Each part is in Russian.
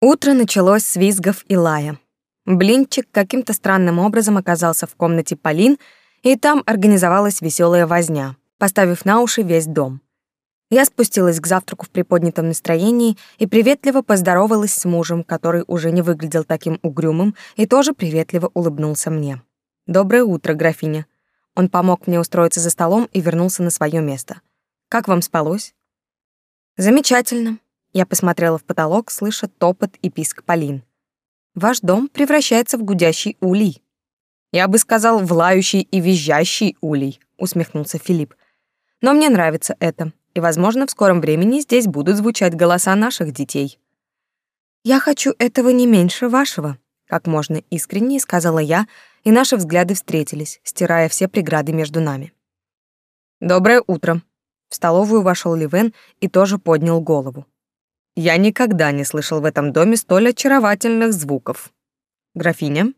Утро началось с визгов и лая. Блинчик каким-то странным образом оказался в комнате Полин, и там организовалась веселая возня, поставив на уши весь дом. Я спустилась к завтраку в приподнятом настроении и приветливо поздоровалась с мужем, который уже не выглядел таким угрюмым и тоже приветливо улыбнулся мне. «Доброе утро, графиня». Он помог мне устроиться за столом и вернулся на свое место. «Как вам спалось?» «Замечательно». Я посмотрела в потолок, слыша топот и писк Полин ваш дом превращается в гудящий улей. Я бы сказал, в лающий и визжащий улей, усмехнулся Филипп. Но мне нравится это, и, возможно, в скором времени здесь будут звучать голоса наших детей. Я хочу этого не меньше вашего, как можно искреннее сказала я, и наши взгляды встретились, стирая все преграды между нами. Доброе утро. В столовую вошел Ливен и тоже поднял голову. Я никогда не слышал в этом доме столь очаровательных звуков. Графиня.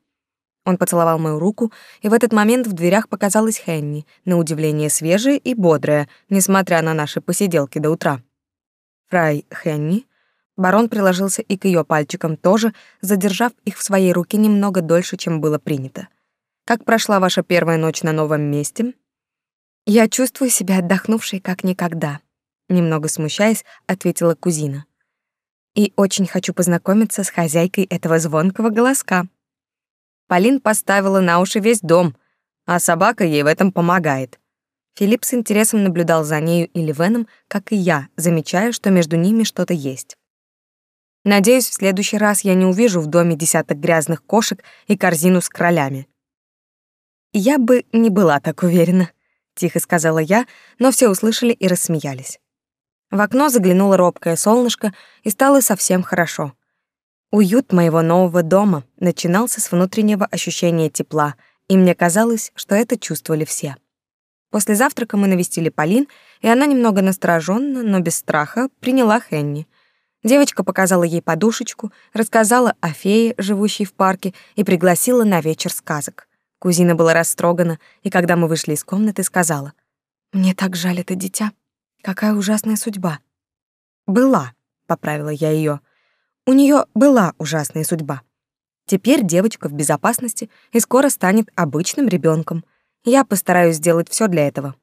Он поцеловал мою руку, и в этот момент в дверях показалась Хенни, на удивление свежая и бодрая, несмотря на наши посиделки до утра. Фрай Хенни. Барон приложился и к ее пальчикам тоже, задержав их в своей руке немного дольше, чем было принято. Как прошла ваша первая ночь на новом месте? Я чувствую себя отдохнувшей как никогда, немного смущаясь, ответила кузина и очень хочу познакомиться с хозяйкой этого звонкого голоска. Полин поставила на уши весь дом, а собака ей в этом помогает. Филипп с интересом наблюдал за нею и Ливеном, как и я, замечая, что между ними что-то есть. Надеюсь, в следующий раз я не увижу в доме десяток грязных кошек и корзину с кролями. Я бы не была так уверена, тихо сказала я, но все услышали и рассмеялись. В окно заглянуло робкое солнышко, и стало совсем хорошо. Уют моего нового дома начинался с внутреннего ощущения тепла, и мне казалось, что это чувствовали все. После завтрака мы навестили Полин, и она немного настороженно, но без страха, приняла Хенни. Девочка показала ей подушечку, рассказала о фее, живущей в парке, и пригласила на вечер сказок. Кузина была растрогана, и когда мы вышли из комнаты, сказала, «Мне так жаль это дитя. Какая ужасная судьба. Была, поправила я ее. У нее была ужасная судьба. Теперь девочка в безопасности и скоро станет обычным ребенком. Я постараюсь сделать все для этого.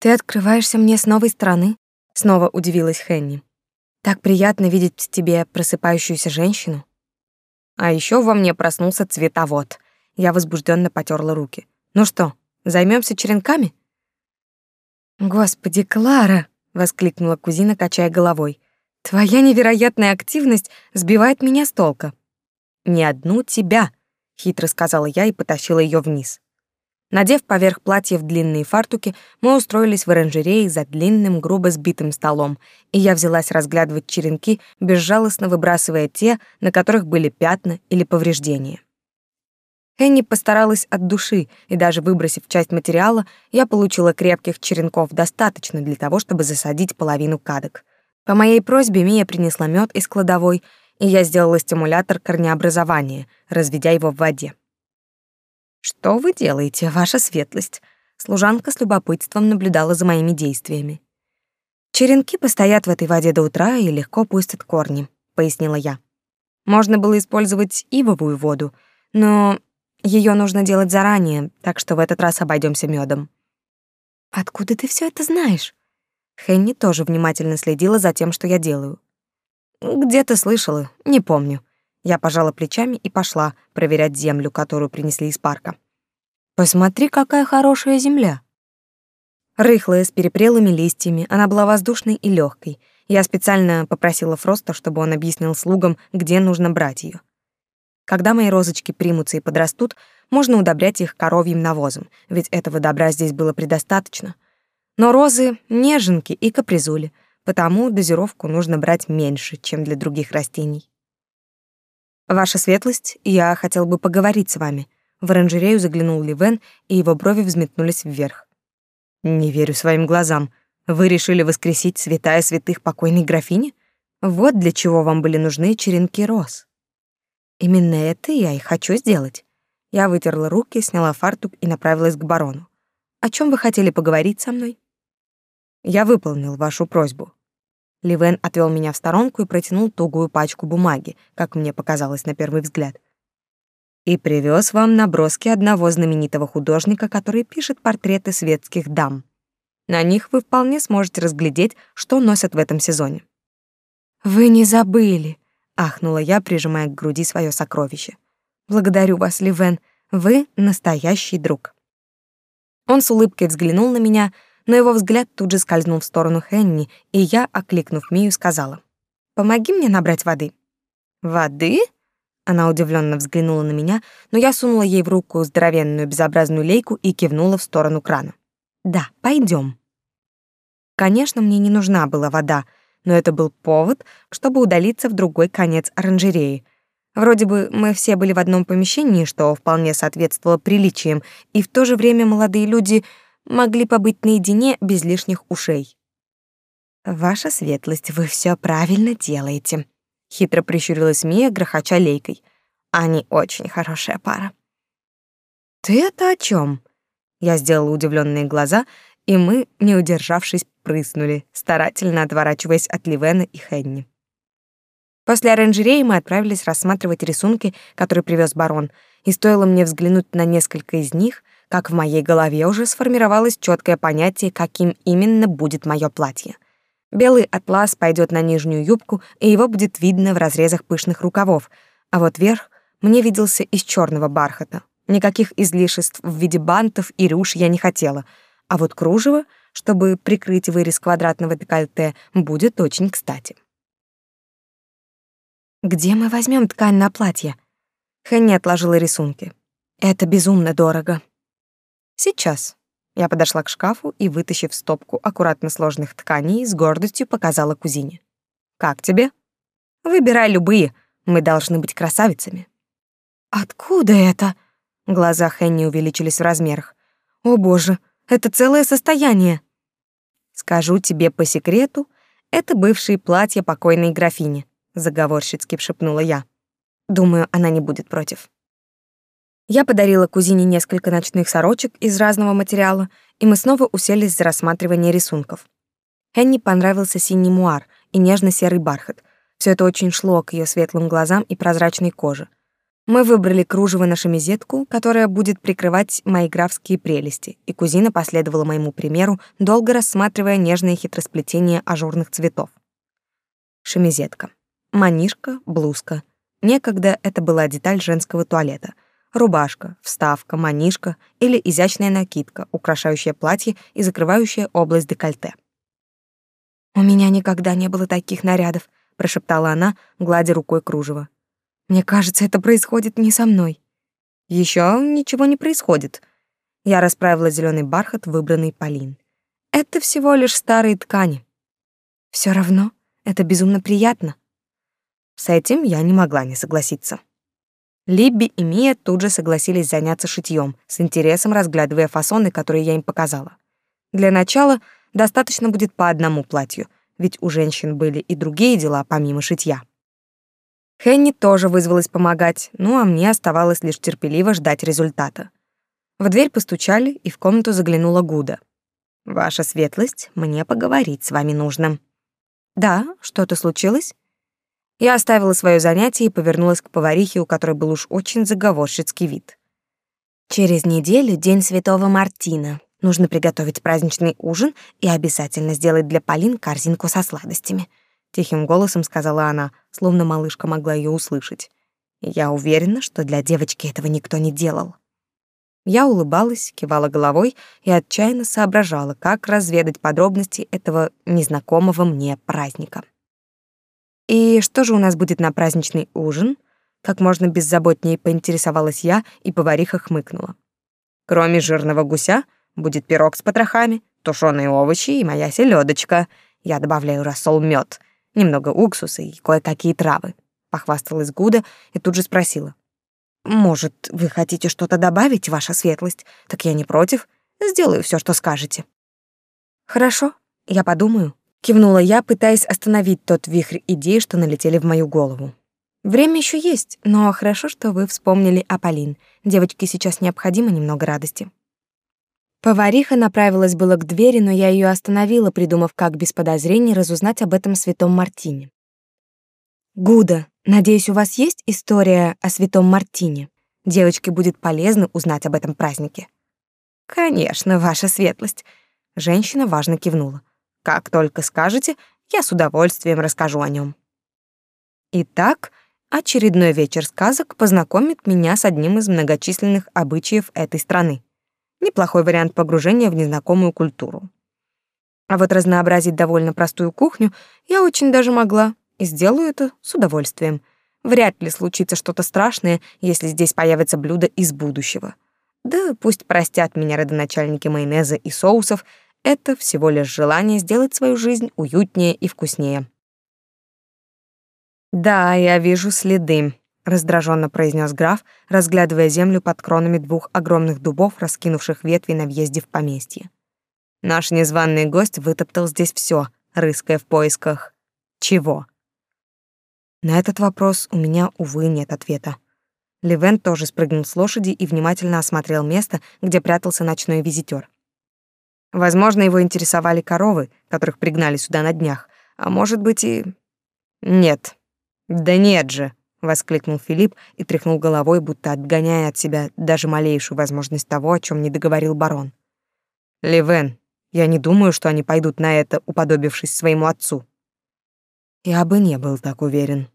Ты открываешься мне с новой стороны, снова удивилась Хенни. Так приятно видеть в тебе просыпающуюся женщину. А еще во мне проснулся цветовод. Я возбужденно потерла руки. Ну что, займемся черенками? «Господи, Клара!» — воскликнула кузина, качая головой. «Твоя невероятная активность сбивает меня с толка». «Не одну тебя», — хитро сказала я и потащила ее вниз. Надев поверх платьев длинные фартуки, мы устроились в оранжерее за длинным, грубо сбитым столом, и я взялась разглядывать черенки, безжалостно выбрасывая те, на которых были пятна или повреждения. Энни постаралась от души, и даже выбросив часть материала, я получила крепких черенков достаточно для того, чтобы засадить половину кадок. По моей просьбе Мия принесла мед из кладовой, и я сделала стимулятор корнеобразования, разведя его в воде. «Что вы делаете, ваша светлость?» Служанка с любопытством наблюдала за моими действиями. «Черенки постоят в этой воде до утра и легко пустят корни», — пояснила я. «Можно было использовать ивовую воду, но ее нужно делать заранее, так что в этот раз обойдемся медом. Откуда ты все это знаешь? Хенни тоже внимательно следила за тем, что я делаю. Где-то слышала, не помню. Я пожала плечами и пошла проверять землю, которую принесли из парка. Посмотри, какая хорошая земля. Рыхлая, с перепрелыми листьями, она была воздушной и легкой. Я специально попросила Фроста, чтобы он объяснил слугам, где нужно брать ее. Когда мои розочки примутся и подрастут, можно удобрять их коровьим навозом, ведь этого добра здесь было предостаточно. Но розы — неженки и капризули, потому дозировку нужно брать меньше, чем для других растений. «Ваша светлость, я хотел бы поговорить с вами». В оранжерею заглянул Ливен, и его брови взметнулись вверх. «Не верю своим глазам. Вы решили воскресить святая святых покойной графини? Вот для чего вам были нужны черенки роз». Именно это я и хочу сделать. Я вытерла руки, сняла фартук и направилась к барону. О чем вы хотели поговорить со мной? Я выполнил вашу просьбу. Ливен отвел меня в сторонку и протянул тугую пачку бумаги, как мне показалось на первый взгляд. И привез вам наброски одного знаменитого художника, который пишет портреты светских дам. На них вы вполне сможете разглядеть, что носят в этом сезоне. Вы не забыли, ахнула я, прижимая к груди свое сокровище. Благодарю вас, Ливен, вы настоящий друг. Он с улыбкой взглянул на меня, но его взгляд тут же скользнул в сторону Хенни, и я, окликнув Мию, сказала: "Помоги мне набрать воды". "Воды?" Она удивленно взглянула на меня, но я сунула ей в руку здоровенную безобразную лейку и кивнула в сторону крана. "Да, пойдем. Конечно, мне не нужна была вода, но это был повод, чтобы удалиться в другой конец оранжереи. Вроде бы мы все были в одном помещении, что вполне соответствовало приличиям, и в то же время молодые люди могли побыть наедине без лишних ушей. «Ваша светлость, вы все правильно делаете», — хитро прищурилась Мия, грохоча лейкой. «Они очень хорошая пара». «Ты это о чем? Я сделала удивленные глаза, и мы, не удержавшись, прыснули, старательно отворачиваясь от Ливена и Хенни. После оранжереи мы отправились рассматривать рисунки, которые привез барон, и стоило мне взглянуть на несколько из них, как в моей голове уже сформировалось четкое понятие, каким именно будет мое платье. Белый атлас пойдет на нижнюю юбку, и его будет видно в разрезах пышных рукавов, а вот верх мне виделся из черного бархата. Никаких излишеств в виде бантов и рюш я не хотела, а вот кружево, чтобы прикрыть вырез квадратного декольте, будет очень кстати. Где мы возьмем ткань на платье? Хэнни отложила рисунки. Это безумно дорого. Сейчас. Я подошла к шкафу и, вытащив стопку аккуратно сложных тканей, с гордостью показала кузине. Как тебе? Выбирай любые. Мы должны быть красавицами. Откуда это? Глаза Хэнни увеличились в размерах. О, боже, это целое состояние. Скажу тебе по секрету, это бывшие платья покойной графини заговорщицки шепнула я. Думаю, она не будет против. Я подарила кузине несколько ночных сорочек из разного материала, и мы снова уселись за рассматривание рисунков. Хенни понравился синий муар и нежно-серый бархат. Все это очень шло к ее светлым глазам и прозрачной коже. Мы выбрали кружево на шемизетку, которая будет прикрывать мои графские прелести, и кузина последовала моему примеру, долго рассматривая нежные хитросплетения ажурных цветов. Шемизетка манишка, блузка. Некогда это была деталь женского туалета. Рубашка, вставка, манишка или изящная накидка, украшающая платье и закрывающая область декольте. «У меня никогда не было таких нарядов», — прошептала она, гладя рукой кружево. «Мне кажется, это происходит не со мной». Еще ничего не происходит». Я расправила зеленый бархат, выбранный Полин. «Это всего лишь старые ткани». Все равно это безумно приятно», с этим я не могла не согласиться. Либби и Мия тут же согласились заняться шитьем, с интересом разглядывая фасоны, которые я им показала. Для начала достаточно будет по одному платью, ведь у женщин были и другие дела помимо шитья. Хенни тоже вызвалась помогать, ну а мне оставалось лишь терпеливо ждать результата. В дверь постучали, и в комнату заглянула Гуда. «Ваша светлость, мне поговорить с вами нужно». «Да, что-то случилось?» Я оставила свое занятие и повернулась к поварихе, у которой был уж очень заговорщицкий вид. Через неделю день Святого Мартина. Нужно приготовить праздничный ужин и обязательно сделать для Полин корзинку со сладостями, тихим голосом сказала она, словно малышка могла ее услышать. Я уверена, что для девочки этого никто не делал. Я улыбалась, кивала головой и отчаянно соображала, как разведать подробности этого незнакомого мне праздника. «И что же у нас будет на праздничный ужин?» Как можно беззаботнее поинтересовалась я, и повариха хмыкнула. «Кроме жирного гуся будет пирог с потрохами, тушеные овощи и моя селедочка. Я добавляю рассол мед, немного уксуса и кое-какие травы», — похвасталась Гуда и тут же спросила. «Может, вы хотите что-то добавить, ваша светлость? Так я не против. Сделаю все, что скажете». «Хорошо, я подумаю», Кивнула я, пытаясь остановить тот вихрь идей, что налетели в мою голову. Время еще есть, но хорошо, что вы вспомнили о Полин. Девочке сейчас необходимо немного радости. Повариха направилась было к двери, но я ее остановила, придумав, как без подозрений разузнать об этом святом Мартине. «Гуда, надеюсь, у вас есть история о святом Мартине? Девочке будет полезно узнать об этом празднике». «Конечно, ваша светлость», — женщина важно кивнула. «Как только скажете, я с удовольствием расскажу о нем. Итак, очередной вечер сказок познакомит меня с одним из многочисленных обычаев этой страны. Неплохой вариант погружения в незнакомую культуру. А вот разнообразить довольно простую кухню я очень даже могла, и сделаю это с удовольствием. Вряд ли случится что-то страшное, если здесь появится блюдо из будущего. Да пусть простят меня родоначальники майонеза и соусов, это всего лишь желание сделать свою жизнь уютнее и вкуснее. «Да, я вижу следы», — раздраженно произнес граф, разглядывая землю под кронами двух огромных дубов, раскинувших ветви на въезде в поместье. Наш незваный гость вытоптал здесь все, рыская в поисках... чего? На этот вопрос у меня, увы, нет ответа. Левен тоже спрыгнул с лошади и внимательно осмотрел место, где прятался ночной визитер. Возможно, его интересовали коровы, которых пригнали сюда на днях, а может быть и... Нет. Да нет же, воскликнул Филипп и тряхнул головой, будто отгоняя от себя даже малейшую возможность того, о чем не договорил барон. Левен, я не думаю, что они пойдут на это, уподобившись своему отцу. Я бы не был так уверен.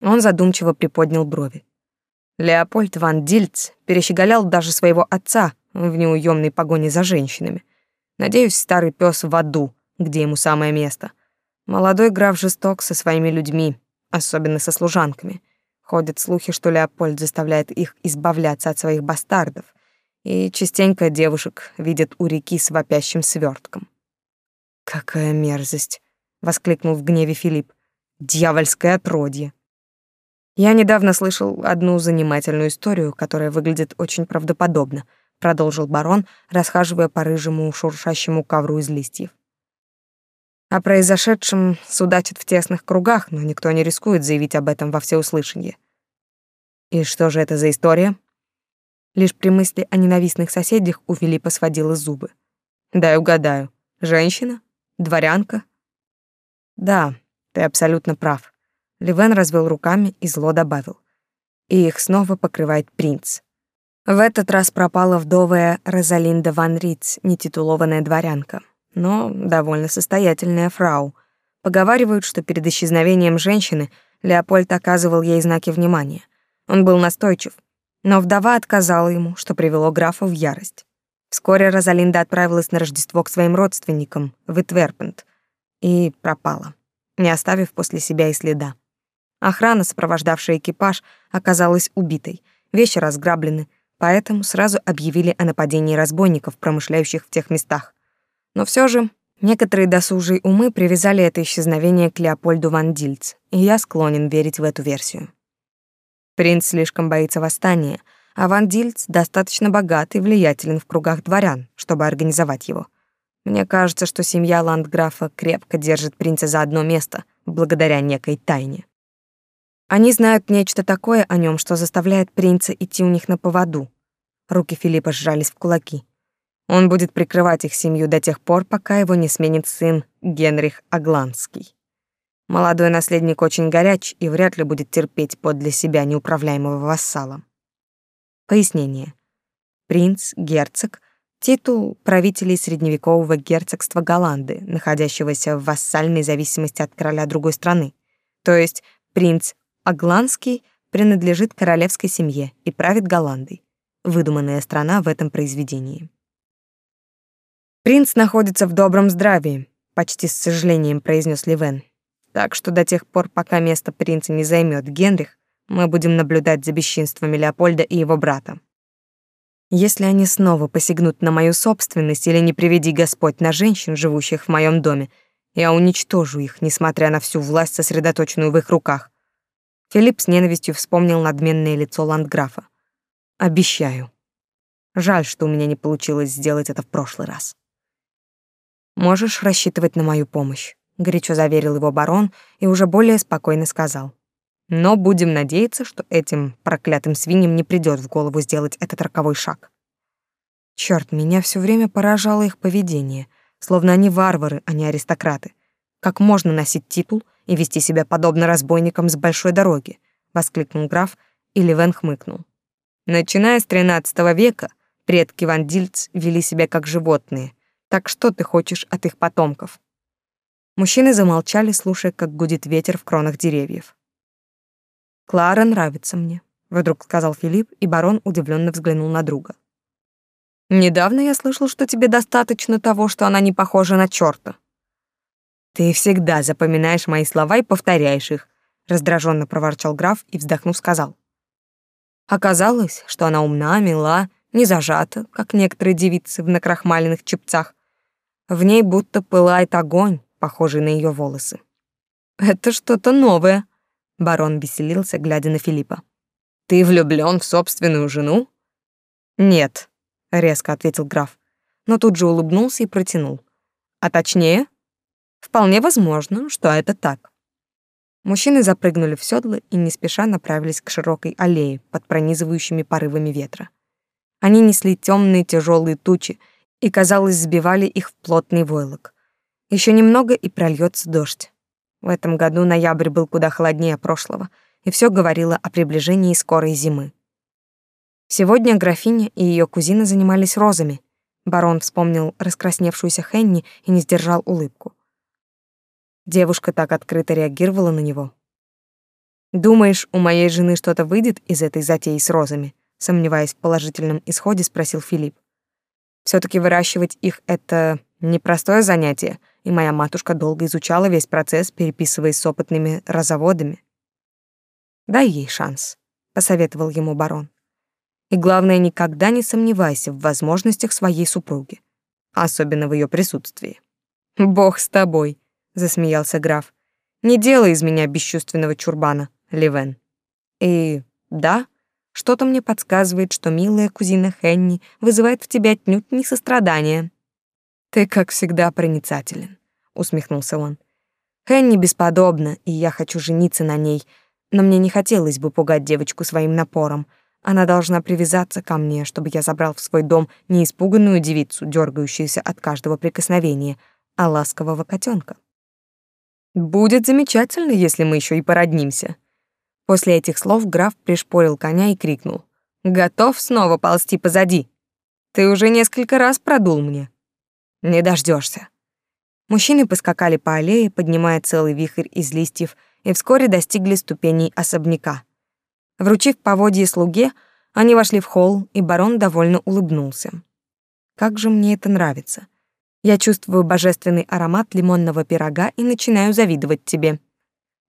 Он задумчиво приподнял брови. Леопольд ван Дильц перещеголял даже своего отца, в неуемной погоне за женщинами. Надеюсь, старый пес в аду, где ему самое место. Молодой граф жесток со своими людьми, особенно со служанками. Ходят слухи, что Леопольд заставляет их избавляться от своих бастардов, и частенько девушек видят у реки с вопящим свертком. «Какая мерзость!» — воскликнул в гневе Филипп. «Дьявольское отродье!» Я недавно слышал одну занимательную историю, которая выглядит очень правдоподобно — продолжил барон, расхаживая по рыжему шуршащему ковру из листьев. О произошедшем судачат в тесных кругах, но никто не рискует заявить об этом во всеуслышание. И что же это за история? Лишь при мысли о ненавистных соседях у Филиппа сводило зубы. Дай угадаю. Женщина? Дворянка? Да, ты абсолютно прав. Ливен развел руками и зло добавил. И их снова покрывает принц. В этот раз пропала вдовая Розалинда ван Риц, нетитулованная дворянка, но довольно состоятельная фрау. Поговаривают, что перед исчезновением женщины Леопольд оказывал ей знаки внимания. Он был настойчив, но вдова отказала ему, что привело графа в ярость. Вскоре Розалинда отправилась на Рождество к своим родственникам в Итверпент и пропала, не оставив после себя и следа. Охрана, сопровождавшая экипаж, оказалась убитой, вещи разграблены, поэтому сразу объявили о нападении разбойников, промышляющих в тех местах. Но все же некоторые досужие умы привязали это исчезновение к Леопольду ван Дильц, и я склонен верить в эту версию. Принц слишком боится восстания, а ван Дильц достаточно богат и влиятелен в кругах дворян, чтобы организовать его. Мне кажется, что семья ландграфа крепко держит принца за одно место, благодаря некой тайне. Они знают нечто такое о нем, что заставляет принца идти у них на поводу. Руки Филиппа сжались в кулаки. Он будет прикрывать их семью до тех пор, пока его не сменит сын Генрих Агланский. Молодой наследник очень горяч и вряд ли будет терпеть подле себя неуправляемого вассала. Пояснение. Принц, герцог — титул правителей средневекового герцогства Голланды, находящегося в вассальной зависимости от короля другой страны. То есть принц Агланский принадлежит королевской семье и правит Голландой. Выдуманная страна в этом произведении. Принц находится в добром здравии, почти с сожалением произнес Ливен. Так что до тех пор, пока место принца не займет Генрих, мы будем наблюдать за бесчинствами Леопольда и его брата. Если они снова посягнут на мою собственность или не приведи Господь на женщин, живущих в моем доме, я уничтожу их, несмотря на всю власть, сосредоточенную в их руках. Филипп с ненавистью вспомнил надменное лицо ландграфа. «Обещаю. Жаль, что у меня не получилось сделать это в прошлый раз». «Можешь рассчитывать на мою помощь», — горячо заверил его барон и уже более спокойно сказал. «Но будем надеяться, что этим проклятым свиньям не придёт в голову сделать этот роковой шаг». Черт, меня все время поражало их поведение, словно они варвары, а не аристократы. Как можно носить титул и вести себя подобно разбойникам с большой дороги? воскликнул граф, и Левен хмыкнул. Начиная с XIII века предки вандильц вели себя как животные. Так что ты хочешь от их потомков? Мужчины замолчали, слушая, как гудит ветер в кронах деревьев. Клара нравится мне, вдруг сказал Филипп, и барон удивленно взглянул на друга. Недавно я слышал, что тебе достаточно того, что она не похожа на чёрта. Ты всегда запоминаешь мои слова и повторяешь их, раздраженно проворчал граф и вздохнув сказал: Оказалось, что она умна, мила, не зажата, как некоторые девицы в накрахмаленных чепцах. В ней будто пылает огонь, похожий на ее волосы. Это что-то новое, барон веселился, глядя на Филиппа. Ты влюблён в собственную жену? Нет, резко ответил граф, но тут же улыбнулся и протянул. А точнее, вполне возможно, что это так. Мужчины запрыгнули в седло и не спеша направились к широкой аллее под пронизывающими порывами ветра. Они несли темные тяжелые тучи и, казалось, сбивали их в плотный войлок. Еще немного и прольется дождь. В этом году ноябрь был куда холоднее прошлого, и все говорило о приближении скорой зимы. Сегодня графиня и ее кузина занимались розами. Барон вспомнил раскрасневшуюся Хенни и не сдержал улыбку. Девушка так открыто реагировала на него. «Думаешь, у моей жены что-то выйдет из этой затеи с розами?» Сомневаясь в положительном исходе, спросил Филипп. Все таки выращивать их — это непростое занятие, и моя матушка долго изучала весь процесс, переписываясь с опытными розоводами. «Дай ей шанс», — посоветовал ему барон. И главное, никогда не сомневайся в возможностях своей супруги, особенно в ее присутствии. Бог с тобой, засмеялся граф. Не делай из меня бесчувственного чурбана, Левен. И да, что-то мне подсказывает, что милая кузина Хенни вызывает в тебе отнюдь не сострадание. Ты, как всегда, проницателен, усмехнулся он. Хенни бесподобна, и я хочу жениться на ней, но мне не хотелось бы пугать девочку своим напором. Она должна привязаться ко мне, чтобы я забрал в свой дом не испуганную девицу, дергающуюся от каждого прикосновения, а ласкового котенка. Будет замечательно, если мы еще и породнимся. После этих слов граф пришпорил коня и крикнул: "Готов снова ползти позади? Ты уже несколько раз продул мне. Не дождешься. Мужчины поскакали по аллее, поднимая целый вихрь из листьев, и вскоре достигли ступеней особняка. Вручив поводье слуге, они вошли в холл, и барон довольно улыбнулся. Как же мне это нравится. Я чувствую божественный аромат лимонного пирога и начинаю завидовать тебе.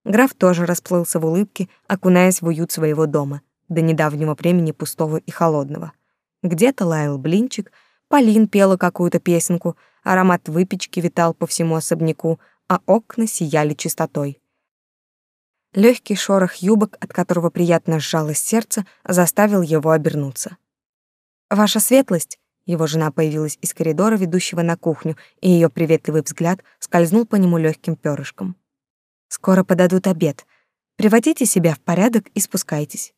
Граф тоже расплылся в улыбке, окунаясь в уют своего дома, до недавнего времени пустого и холодного. Где-то лаял блинчик, Полин пела какую-то песенку, аромат выпечки витал по всему особняку, а окна сияли чистотой. Легкий шорох юбок, от которого приятно сжалось сердце, заставил его обернуться. «Ваша светлость!» Его жена появилась из коридора, ведущего на кухню, и ее приветливый взгляд скользнул по нему легким перышком. «Скоро подадут обед. Приводите себя в порядок и спускайтесь».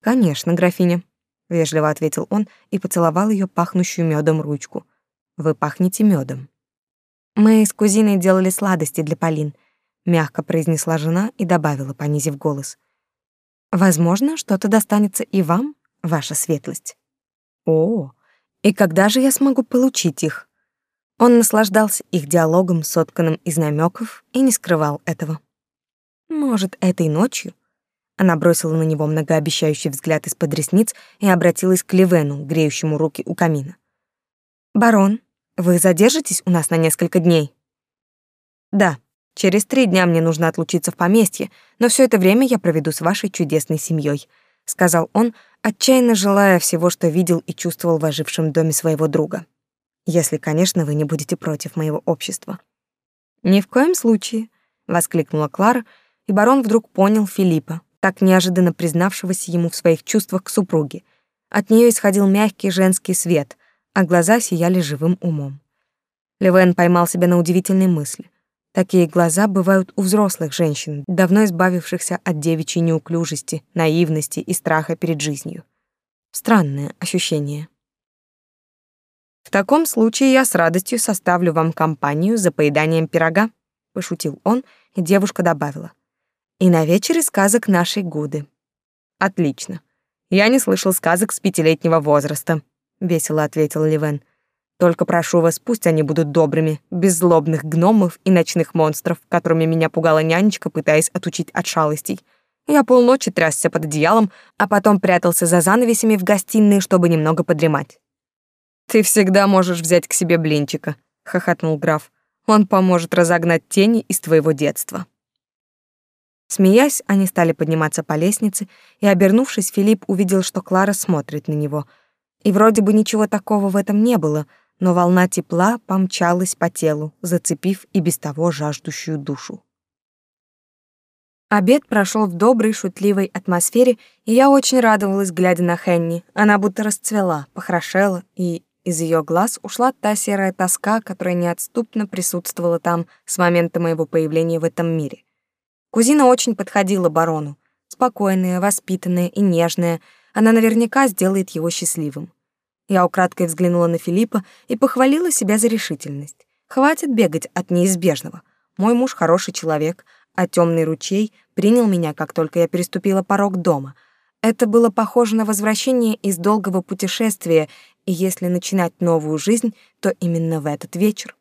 «Конечно, графиня», — вежливо ответил он и поцеловал ее пахнущую медом ручку. «Вы пахнете медом. «Мы с кузиной делали сладости для Полин мягко произнесла жена и добавила, понизив голос. Возможно, что-то достанется и вам, ваша светлость. О, и когда же я смогу получить их? Он наслаждался их диалогом, сотканным из намеков, и не скрывал этого. Может, этой ночью? Она бросила на него многообещающий взгляд из-под ресниц и обратилась к Ливену, греющему руки у камина. «Барон, вы задержитесь у нас на несколько дней?» «Да», Через три дня мне нужно отлучиться в поместье, но все это время я проведу с вашей чудесной семьей, сказал он, отчаянно желая всего, что видел и чувствовал в ожившем доме своего друга. Если, конечно, вы не будете против моего общества. Ни в коем случае, воскликнула Клара, и барон вдруг понял Филиппа, так неожиданно признавшегося ему в своих чувствах к супруге. От нее исходил мягкий женский свет, а глаза сияли живым умом. Левен поймал себя на удивительной мысли. Такие глаза бывают у взрослых женщин, давно избавившихся от девичьей неуклюжести, наивности и страха перед жизнью. Странное ощущение. В таком случае я с радостью составлю вам компанию за поеданием пирога, пошутил он, и девушка добавила: И на вечере сказок нашей Гуды. Отлично. Я не слышал сказок с пятилетнего возраста, весело ответил Ливен. Только прошу вас, пусть они будут добрыми, без злобных гномов и ночных монстров, которыми меня пугала нянечка, пытаясь отучить от шалостей. Я полночи трясся под одеялом, а потом прятался за занавесями в гостиной, чтобы немного подремать. «Ты всегда можешь взять к себе блинчика», — хохотнул граф. «Он поможет разогнать тени из твоего детства». Смеясь, они стали подниматься по лестнице, и, обернувшись, Филипп увидел, что Клара смотрит на него. И вроде бы ничего такого в этом не было, но волна тепла помчалась по телу, зацепив и без того жаждущую душу. Обед прошел в доброй, шутливой атмосфере, и я очень радовалась, глядя на Хенни. Она будто расцвела, похорошела, и из ее глаз ушла та серая тоска, которая неотступно присутствовала там с момента моего появления в этом мире. Кузина очень подходила барону. Спокойная, воспитанная и нежная, она наверняка сделает его счастливым. Я украдкой взглянула на Филиппа и похвалила себя за решительность. Хватит бегать от неизбежного. Мой муж хороший человек, а темный ручей принял меня, как только я переступила порог дома. Это было похоже на возвращение из долгого путешествия, и если начинать новую жизнь, то именно в этот вечер.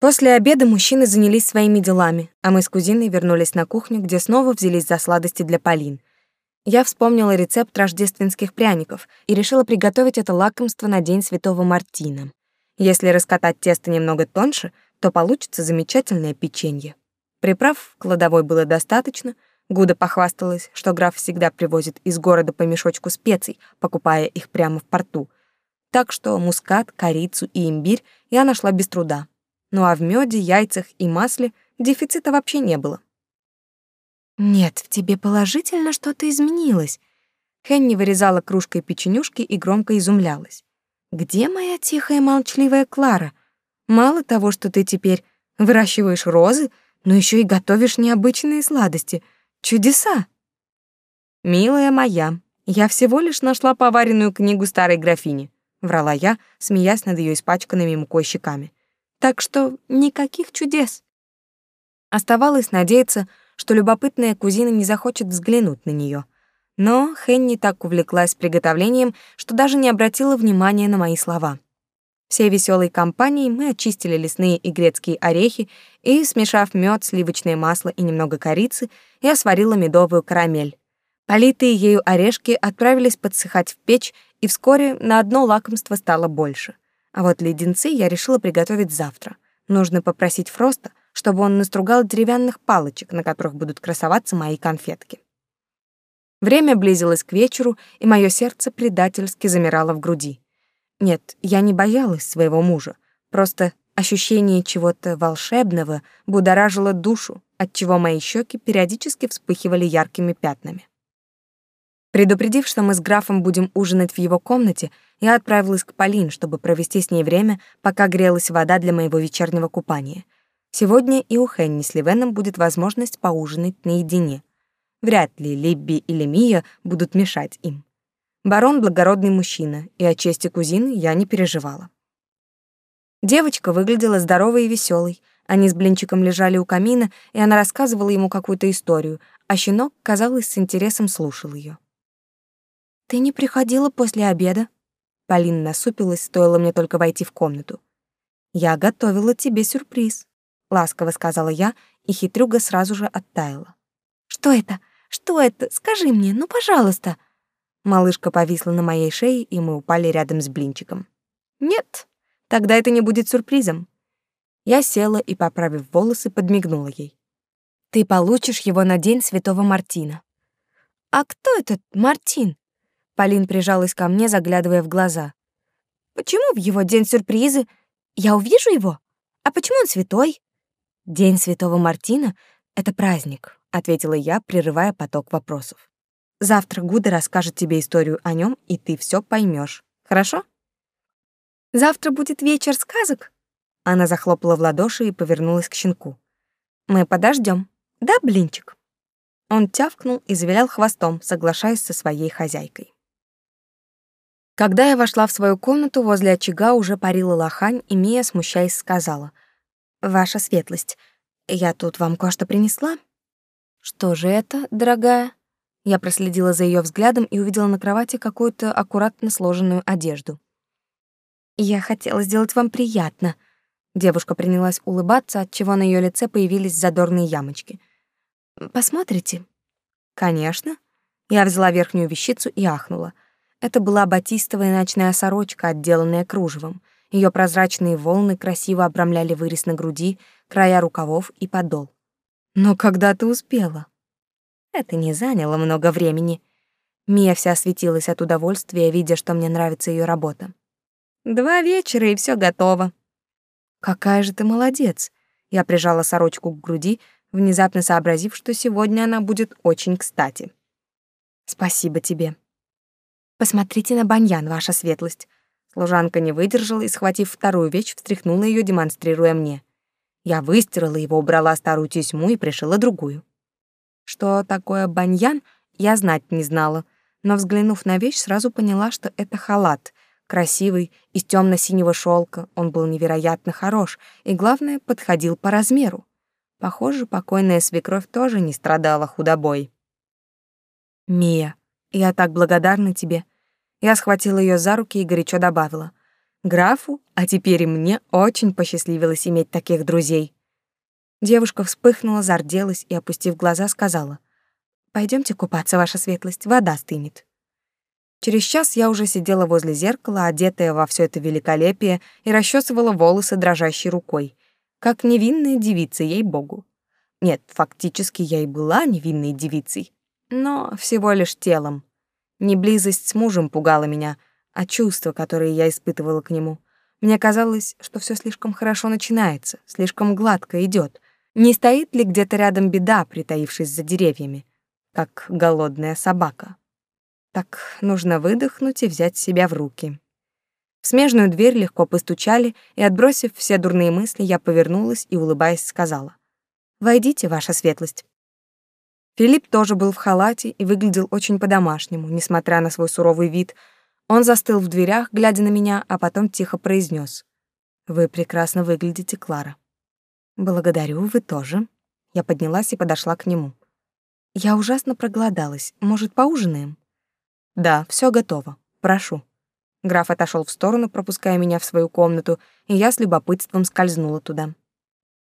После обеда мужчины занялись своими делами, а мы с кузиной вернулись на кухню, где снова взялись за сладости для Полин. Я вспомнила рецепт рождественских пряников и решила приготовить это лакомство на День Святого Мартина. Если раскатать тесто немного тоньше, то получится замечательное печенье. Приправ в кладовой было достаточно. Гуда похвасталась, что граф всегда привозит из города по мешочку специй, покупая их прямо в порту. Так что мускат, корицу и имбирь я нашла без труда. Ну а в меде, яйцах и масле дефицита вообще не было. «Нет, в тебе положительно что-то изменилось». Хенни вырезала кружкой печенюшки и громко изумлялась. «Где моя тихая молчаливая Клара? Мало того, что ты теперь выращиваешь розы, но еще и готовишь необычные сладости. Чудеса!» «Милая моя, я всего лишь нашла поваренную книгу старой графини», — врала я, смеясь над ее испачканными мукой щеками. Так что никаких чудес. Оставалось надеяться, что любопытная кузина не захочет взглянуть на нее. Но Хенни так увлеклась приготовлением, что даже не обратила внимания на мои слова. Всей веселой компанией мы очистили лесные и грецкие орехи и, смешав мед, сливочное масло и немного корицы, я сварила медовую карамель. Политые ею орешки отправились подсыхать в печь, и вскоре на одно лакомство стало больше. А вот леденцы я решила приготовить завтра. Нужно попросить Фроста, чтобы он настругал деревянных палочек, на которых будут красоваться мои конфетки. Время близилось к вечеру, и мое сердце предательски замирало в груди. Нет, я не боялась своего мужа, просто ощущение чего-то волшебного будоражило душу, отчего мои щеки периодически вспыхивали яркими пятнами. Предупредив, что мы с графом будем ужинать в его комнате, я отправилась к Полин, чтобы провести с ней время, пока грелась вода для моего вечернего купания. Сегодня и у Хенни с Ливеном будет возможность поужинать наедине. Вряд ли Либби или Мия будут мешать им. Барон — благородный мужчина, и о чести кузины я не переживала. Девочка выглядела здоровой и веселой. Они с блинчиком лежали у камина, и она рассказывала ему какую-то историю, а щенок, казалось, с интересом слушал ее. «Ты не приходила после обеда?» Полина насупилась, стоило мне только войти в комнату. «Я готовила тебе сюрприз», — ласково сказала я, и хитрюга сразу же оттаяла. «Что это? Что это? Скажи мне, ну, пожалуйста!» Малышка повисла на моей шее, и мы упали рядом с блинчиком. «Нет, тогда это не будет сюрпризом». Я села и, поправив волосы, подмигнула ей. «Ты получишь его на день Святого Мартина». «А кто этот Мартин?» Полин прижалась ко мне, заглядывая в глаза. «Почему в его день сюрпризы? Я увижу его? А почему он святой?» «День святого Мартина — это праздник», — ответила я, прерывая поток вопросов. «Завтра Гуда расскажет тебе историю о нем, и ты все поймешь. Хорошо?» «Завтра будет вечер сказок?» Она захлопала в ладоши и повернулась к щенку. «Мы подождем, да, блинчик?» Он тявкнул и завилял хвостом, соглашаясь со своей хозяйкой. Когда я вошла в свою комнату, возле очага уже парила лохань, и Мия, смущаясь, сказала: "Ваша светлость, я тут вам кое-что принесла". "Что же это, дорогая?" Я проследила за ее взглядом и увидела на кровати какую-то аккуратно сложенную одежду. "Я хотела сделать вам приятно", Девушка принялась улыбаться, от чего на ее лице появились задорные ямочки. Посмотрите. Конечно. Я взяла верхнюю вещицу и ахнула. Это была батистовая ночная сорочка, отделанная кружевом. Ее прозрачные волны красиво обрамляли вырез на груди, края рукавов и подол. Но когда ты успела? Это не заняло много времени. Мия вся светилась от удовольствия, видя, что мне нравится ее работа. Два вечера и все готово. Какая же ты молодец. Я прижала сорочку к груди, внезапно сообразив, что сегодня она будет очень кстати. Спасибо тебе. Посмотрите на баньян, ваша светлость. Служанка не выдержала и, схватив вторую вещь, встряхнула ее, демонстрируя мне. Я выстирала его, убрала старую тесьму и пришила другую. Что такое баньян, я знать не знала, но, взглянув на вещь, сразу поняла, что это халат, Красивый, из темно синего шелка, он был невероятно хорош и, главное, подходил по размеру. Похоже, покойная свекровь тоже не страдала худобой. «Мия, я так благодарна тебе». Я схватила ее за руки и горячо добавила. «Графу, а теперь и мне очень посчастливилось иметь таких друзей». Девушка вспыхнула, зарделась и, опустив глаза, сказала. «Пойдемте купаться, ваша светлость, вода стынет». Через час я уже сидела возле зеркала, одетая во все это великолепие, и расчесывала волосы дрожащей рукой, как невинная девица, ей-богу. Нет, фактически я и была невинной девицей, но всего лишь телом. Не близость с мужем пугала меня, а чувства, которые я испытывала к нему. Мне казалось, что все слишком хорошо начинается, слишком гладко идет. Не стоит ли где-то рядом беда, притаившись за деревьями, как голодная собака? Так, нужно выдохнуть и взять себя в руки. В смежную дверь легко постучали, и, отбросив все дурные мысли, я повернулась и, улыбаясь, сказала. «Войдите, ваша светлость». Филипп тоже был в халате и выглядел очень по-домашнему, несмотря на свой суровый вид. Он застыл в дверях, глядя на меня, а потом тихо произнес: «Вы прекрасно выглядите, Клара». «Благодарю, вы тоже». Я поднялась и подошла к нему. «Я ужасно проголодалась. Может, поужинаем?» Да, все готово. Прошу. Граф отошел в сторону, пропуская меня в свою комнату, и я с любопытством скользнула туда.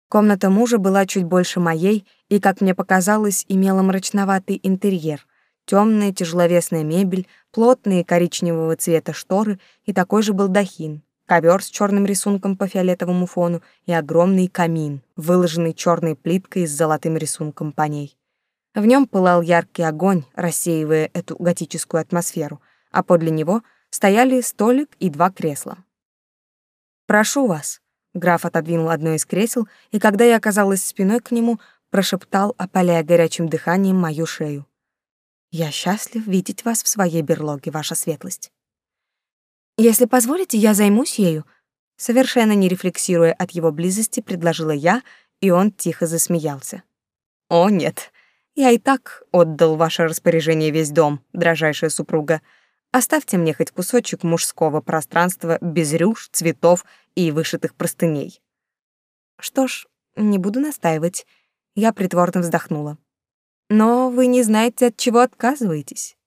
Комната мужа была чуть больше моей и, как мне показалось, имела мрачноватый интерьер. Темная тяжеловесная мебель, плотные коричневого цвета шторы и такой же балдахин, ковер с черным рисунком по фиолетовому фону и огромный камин, выложенный черной плиткой с золотым рисунком по ней. В нем пылал яркий огонь, рассеивая эту готическую атмосферу, а подле него стояли столик и два кресла. «Прошу вас», — граф отодвинул одно из кресел, и когда я оказалась спиной к нему, прошептал, опаляя горячим дыханием мою шею. «Я счастлив видеть вас в своей берлоге, ваша светлость». «Если позволите, я займусь ею», совершенно не рефлексируя от его близости, предложила я, и он тихо засмеялся. «О, нет, я и так отдал ваше распоряжение весь дом, дрожайшая супруга. Оставьте мне хоть кусочек мужского пространства без рюш, цветов и вышитых простыней. Что ж, не буду настаивать. Я притворно вздохнула. Но вы не знаете, от чего отказываетесь.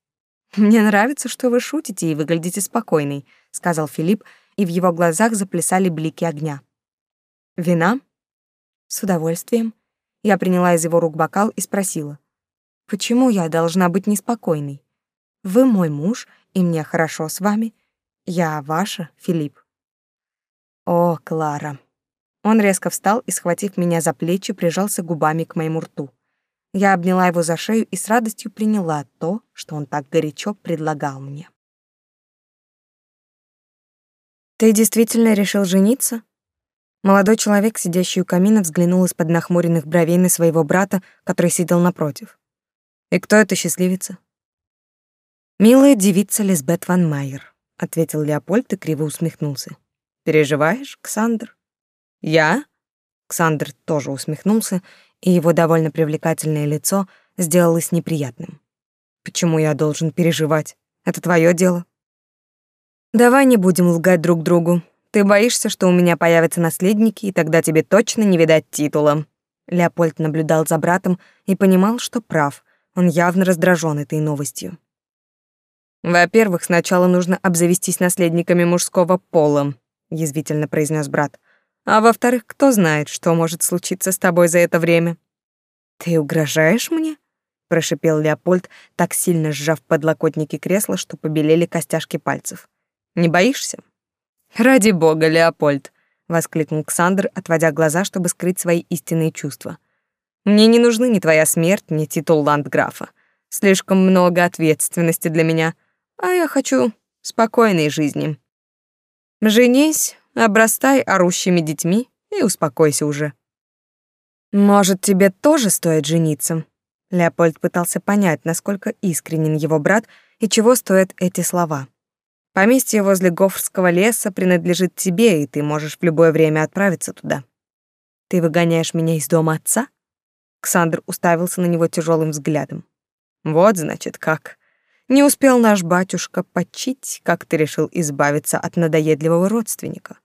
Мне нравится, что вы шутите и выглядите спокойной, сказал Филипп, и в его глазах заплясали блики огня. Вина? С удовольствием. Я приняла из его рук бокал и спросила: Почему я должна быть неспокойной? Вы мой муж, и мне хорошо с вами. Я ваша, Филипп. О, Клара. Он резко встал и, схватив меня за плечи, прижался губами к моему рту. Я обняла его за шею и с радостью приняла то, что он так горячо предлагал мне. Ты действительно решил жениться? Молодой человек, сидящий у камина, взглянул из-под нахмуренных бровей на своего брата, который сидел напротив. «И кто эта счастливица?» «Милая девица Лизбет Ван Майер», — ответил Леопольд и криво усмехнулся. «Переживаешь, Ксандр?» «Я?» Ксандр тоже усмехнулся, и его довольно привлекательное лицо сделалось неприятным. «Почему я должен переживать? Это твое дело». Давай не будем лгать друг другу. Ты боишься, что у меня появятся наследники, и тогда тебе точно не видать титула. Леопольд наблюдал за братом и понимал, что прав. Он явно раздражен этой новостью. Во-первых, сначала нужно обзавестись наследниками мужского пола, язвительно произнес брат. А во-вторых, кто знает, что может случиться с тобой за это время? Ты угрожаешь мне? прошипел Леопольд, так сильно сжав подлокотники кресла, что побелели костяшки пальцев. Не боишься? Ради бога, Леопольд, воскликнул Ксандр, отводя глаза, чтобы скрыть свои истинные чувства. Мне не нужны ни твоя смерть, ни титул ландграфа. Слишком много ответственности для меня, а я хочу спокойной жизни. Женись, обрастай орущими детьми и успокойся уже. Может, тебе тоже стоит жениться? Леопольд пытался понять, насколько искренен его брат и чего стоят эти слова. Поместье возле Гофрского леса принадлежит тебе, и ты можешь в любое время отправиться туда. Ты выгоняешь меня из дома отца? Ксандр уставился на него тяжелым взглядом. Вот, значит, как. Не успел наш батюшка почить, как ты решил избавиться от надоедливого родственника.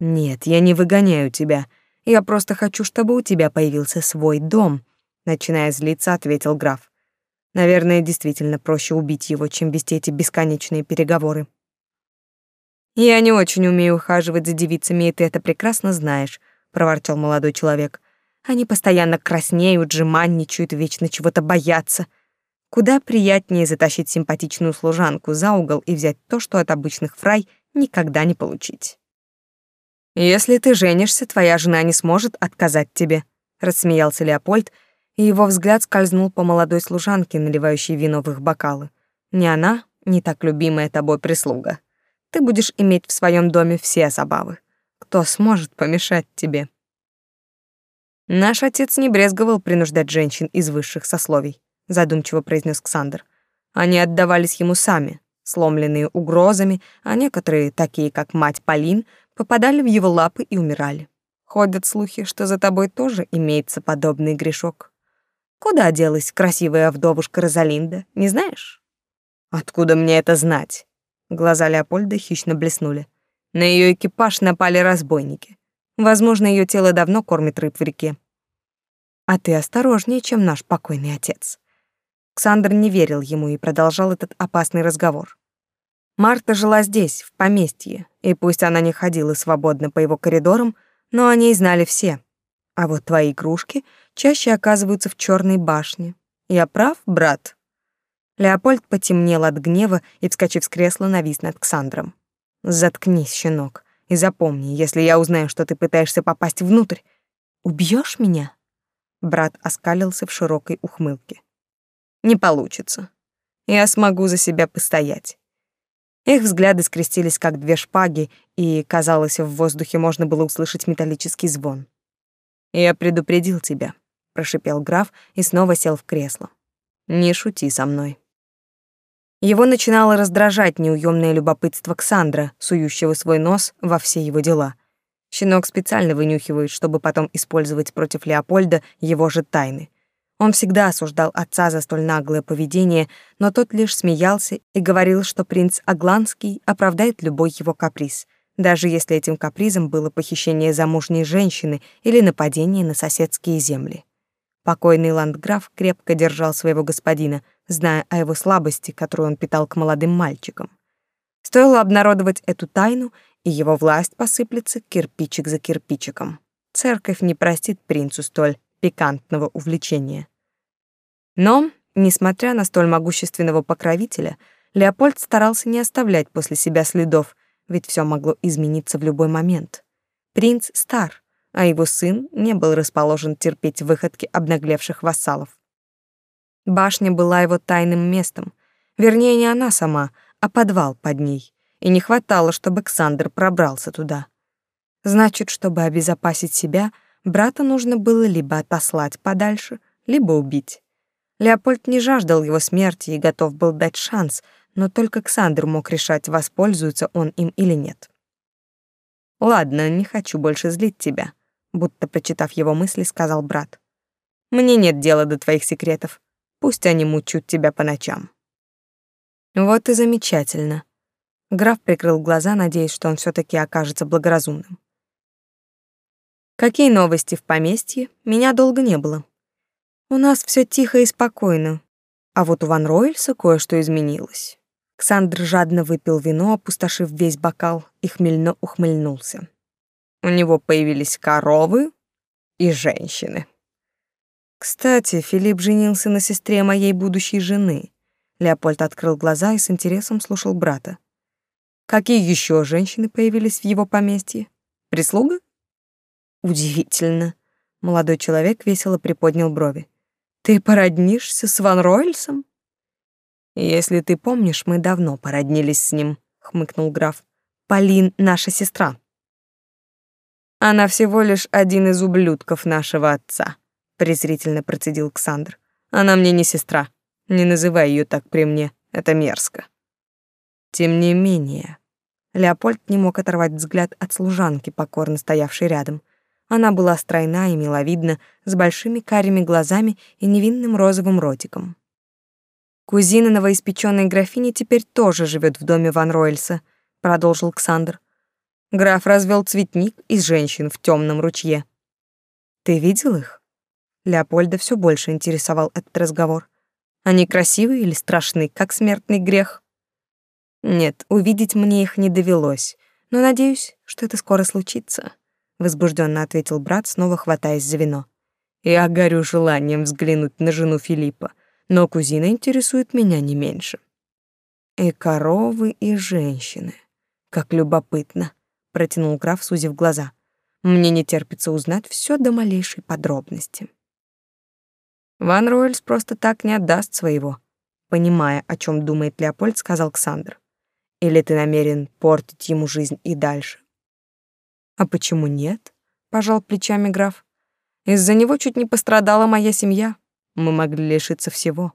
Нет, я не выгоняю тебя. Я просто хочу, чтобы у тебя появился свой дом, начиная злиться, ответил граф. Наверное, действительно проще убить его, чем вести эти бесконечные переговоры. Я не очень умею ухаживать за девицами, и ты это прекрасно знаешь, проворчал молодой человек. Они постоянно краснеют, жеманничают, вечно чего-то боятся. Куда приятнее затащить симпатичную служанку за угол и взять то, что от обычных фрай никогда не получить. Если ты женишься, твоя жена не сможет отказать тебе, рассмеялся Леопольд и его взгляд скользнул по молодой служанке, наливающей вино в их бокалы. Не она, не так любимая тобой прислуга. Ты будешь иметь в своем доме все забавы. Кто сможет помешать тебе? Наш отец не брезговал принуждать женщин из высших сословий, задумчиво произнес Ксандр. Они отдавались ему сами, сломленные угрозами, а некоторые, такие как мать Полин, попадали в его лапы и умирали. Ходят слухи, что за тобой тоже имеется подобный грешок. Куда делась красивая вдовушка Розалинда, не знаешь? Откуда мне это знать? Глаза Леопольда хищно блеснули. На ее экипаж напали разбойники. Возможно, ее тело давно кормит рыб в реке. А ты осторожнее, чем наш покойный отец. Ксандр не верил ему и продолжал этот опасный разговор. Марта жила здесь, в поместье, и пусть она не ходила свободно по его коридорам, но о ней знали все. А вот твои игрушки чаще оказываются в черной башне. Я прав, брат?» Леопольд потемнел от гнева и, вскочив с кресла, навис над Ксандром. «Заткнись, щенок, и запомни, если я узнаю, что ты пытаешься попасть внутрь, убьешь меня?» Брат оскалился в широкой ухмылке. «Не получится. Я смогу за себя постоять». Их взгляды скрестились, как две шпаги, и, казалось, в воздухе можно было услышать металлический звон. «Я предупредил тебя», — прошипел граф и снова сел в кресло. «Не шути со мной». Его начинало раздражать неуемное любопытство Ксандра, сующего свой нос во все его дела. Щенок специально вынюхивает, чтобы потом использовать против Леопольда его же тайны. Он всегда осуждал отца за столь наглое поведение, но тот лишь смеялся и говорил, что принц Агланский оправдает любой его каприз — даже если этим капризом было похищение замужней женщины или нападение на соседские земли. Покойный ландграф крепко держал своего господина, зная о его слабости, которую он питал к молодым мальчикам. Стоило обнародовать эту тайну, и его власть посыплется кирпичик за кирпичиком. Церковь не простит принцу столь пикантного увлечения. Но, несмотря на столь могущественного покровителя, Леопольд старался не оставлять после себя следов, ведь все могло измениться в любой момент. Принц стар, а его сын не был расположен терпеть выходки обнаглевших вассалов. Башня была его тайным местом, вернее, не она сама, а подвал под ней, и не хватало, чтобы Александр пробрался туда. Значит, чтобы обезопасить себя, брата нужно было либо отослать подальше, либо убить. Леопольд не жаждал его смерти и готов был дать шанс — но только Ксандр мог решать, воспользуется он им или нет. «Ладно, не хочу больше злить тебя», будто прочитав его мысли, сказал брат. «Мне нет дела до твоих секретов. Пусть они мучают тебя по ночам». «Вот и замечательно». Граф прикрыл глаза, надеясь, что он все таки окажется благоразумным. Какие новости в поместье? Меня долго не было. У нас все тихо и спокойно. А вот у Ван Ройльса кое-что изменилось. Ксандр жадно выпил вино, опустошив весь бокал, и хмельно ухмыльнулся. У него появились коровы и женщины. Кстати, Филипп женился на сестре моей будущей жены. Леопольд открыл глаза и с интересом слушал брата. Какие еще женщины появились в его поместье? Прислуга? Удивительно. Молодой человек весело приподнял брови. Ты породнишься с Ван Ройльсом? Если ты помнишь, мы давно породнились с ним, хмыкнул граф. Полин наша сестра. Она всего лишь один из ублюдков нашего отца, презрительно процедил Ксандр. Она мне не сестра. Не называй ее так при мне, это мерзко. Тем не менее, Леопольд не мог оторвать взгляд от служанки, покорно стоявшей рядом. Она была стройна и миловидна, с большими карими глазами и невинным розовым ротиком. Кузина новоиспечённой графини теперь тоже живет в доме Ван Ройльса, продолжил Ксандр. Граф развел цветник из женщин в темном ручье. Ты видел их? Леопольда все больше интересовал этот разговор. Они красивые или страшны, как смертный грех? Нет, увидеть мне их не довелось, но надеюсь, что это скоро случится возбужденно ответил брат, снова хватаясь за вино. Я горю желанием взглянуть на жену Филиппа, но кузина интересует меня не меньше. И коровы, и женщины. Как любопытно, протянул граф, сузив глаза. Мне не терпится узнать все до малейшей подробности. Ван Ройльс просто так не отдаст своего, понимая, о чем думает Леопольд, сказал Александр. Или ты намерен портить ему жизнь и дальше? А почему нет? пожал плечами граф. Из-за него чуть не пострадала моя семья. Мы могли лишиться всего.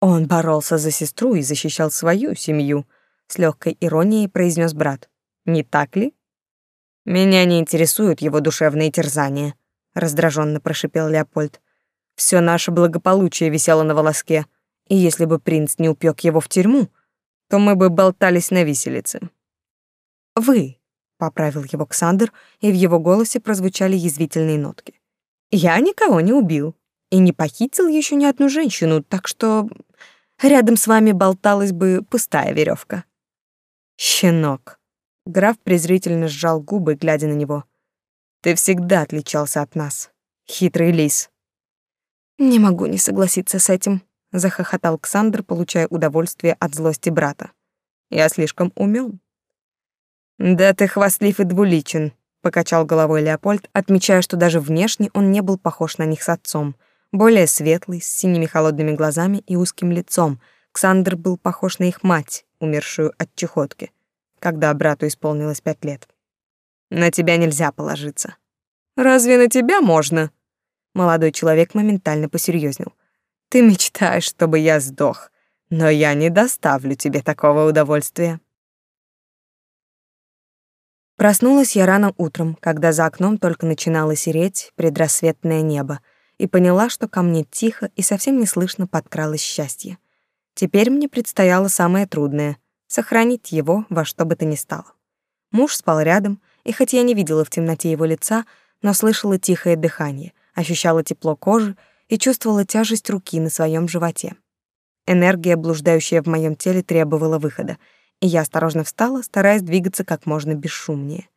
Он боролся за сестру и защищал свою семью, с легкой иронией произнес брат. Не так ли? Меня не интересуют его душевные терзания, раздраженно прошипел Леопольд. Все наше благополучие висело на волоске, и если бы принц не упек его в тюрьму, то мы бы болтались на виселице. Вы, поправил его Ксандр, и в его голосе прозвучали язвительные нотки. Я никого не убил и не похитил еще ни одну женщину, так что рядом с вами болталась бы пустая веревка. Щенок. Граф презрительно сжал губы, глядя на него. Ты всегда отличался от нас, хитрый лис. Не могу не согласиться с этим, захохотал Ксандр, получая удовольствие от злости брата. Я слишком умен. «Да ты хвастлив и двуличен», — покачал головой Леопольд, отмечая, что даже внешне он не был похож на них с отцом. Более светлый, с синими холодными глазами и узким лицом, Ксандр был похож на их мать, умершую от чехотки, когда брату исполнилось пять лет. «На тебя нельзя положиться». «Разве на тебя можно?» Молодой человек моментально посерьезнел. «Ты мечтаешь, чтобы я сдох, но я не доставлю тебе такого удовольствия». Проснулась я рано утром, когда за окном только начинало сереть предрассветное небо, и поняла, что ко мне тихо и совсем не слышно подкралось счастье. Теперь мне предстояло самое трудное — сохранить его во что бы то ни стало. Муж спал рядом, и хоть я не видела в темноте его лица, но слышала тихое дыхание, ощущала тепло кожи и чувствовала тяжесть руки на своем животе. Энергия, блуждающая в моем теле, требовала выхода — и я осторожно встала, стараясь двигаться как можно бесшумнее.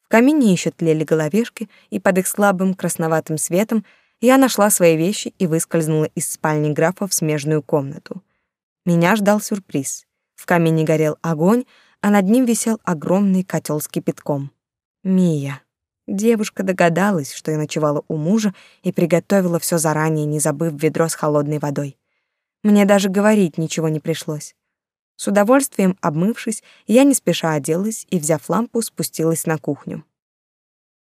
В камине еще тлели головешки, и под их слабым красноватым светом я нашла свои вещи и выскользнула из спальни графа в смежную комнату. Меня ждал сюрприз. В камине горел огонь, а над ним висел огромный котел с кипятком. Мия. Девушка догадалась, что я ночевала у мужа и приготовила все заранее, не забыв ведро с холодной водой. Мне даже говорить ничего не пришлось. С удовольствием обмывшись, я не спеша оделась и, взяв лампу, спустилась на кухню.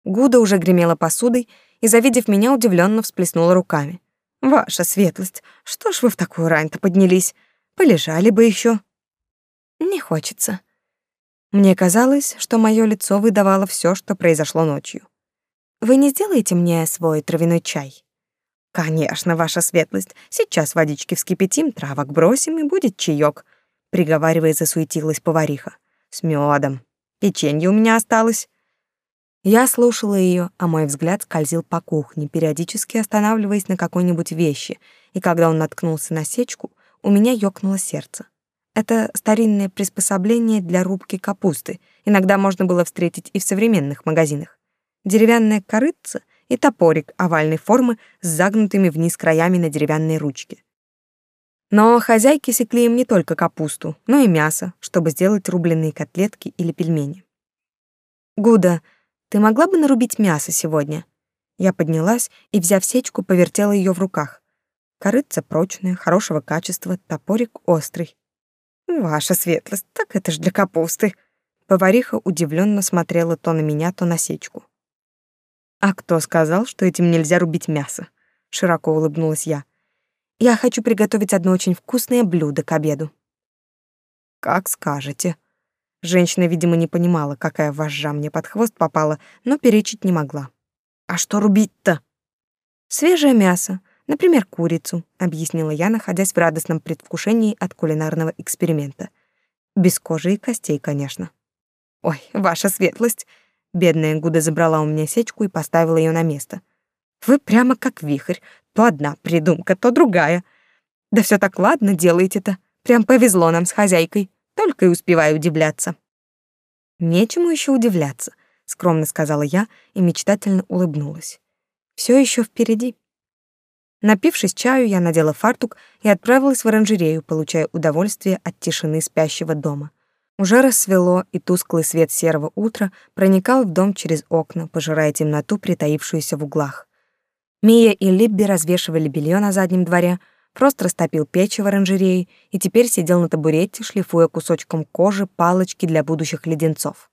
Гуда уже гремела посудой и, завидев меня, удивленно всплеснула руками. «Ваша светлость, что ж вы в такую рань-то поднялись? Полежали бы еще. «Не хочется». Мне казалось, что мое лицо выдавало все, что произошло ночью. «Вы не сделаете мне свой травяной чай?» «Конечно, ваша светлость. Сейчас водички вскипятим, травок бросим, и будет чаек. приговаривая, засуетилась повариха. С медом. Печенье у меня осталось. Я слушала ее, а мой взгляд скользил по кухне, периодически останавливаясь на какой-нибудь вещи, и когда он наткнулся на сечку, у меня ёкнуло сердце. Это старинное приспособление для рубки капусты. Иногда можно было встретить и в современных магазинах. Деревянная корытца и топорик овальной формы с загнутыми вниз краями на деревянной ручке. Но хозяйки секли им не только капусту, но и мясо, чтобы сделать рубленые котлетки или пельмени. «Гуда, ты могла бы нарубить мясо сегодня?» Я поднялась и, взяв сечку, повертела ее в руках. Корыца прочная, хорошего качества, топорик острый. «Ваша светлость, так это ж для капусты!» Повариха удивленно смотрела то на меня, то на сечку. «А кто сказал, что этим нельзя рубить мясо?» Широко улыбнулась я. «Я хочу приготовить одно очень вкусное блюдо к обеду». «Как скажете», Женщина, видимо, не понимала, какая вожжа мне под хвост попала, но перечить не могла. «А что рубить-то?» «Свежее мясо, например, курицу», — объяснила я, находясь в радостном предвкушении от кулинарного эксперимента. Без кожи и костей, конечно. «Ой, ваша светлость!» Бедная Гуда забрала у меня сечку и поставила ее на место. «Вы прямо как вихрь. То одна придумка, то другая. Да все так ладно делаете-то. Прям повезло нам с хозяйкой». Только и успеваю удивляться. Нечему еще удивляться, скромно сказала я и мечтательно улыбнулась. Все еще впереди. Напившись чаю, я надела фартук и отправилась в оранжерею, получая удовольствие от тишины спящего дома. Уже рассвело, и тусклый свет серого утра проникал в дом через окна, пожирая темноту, притаившуюся в углах. Мия и Либби развешивали белье на заднем дворе, Фрост растопил печь в оранжерее и теперь сидел на табурете, шлифуя кусочком кожи палочки для будущих леденцов.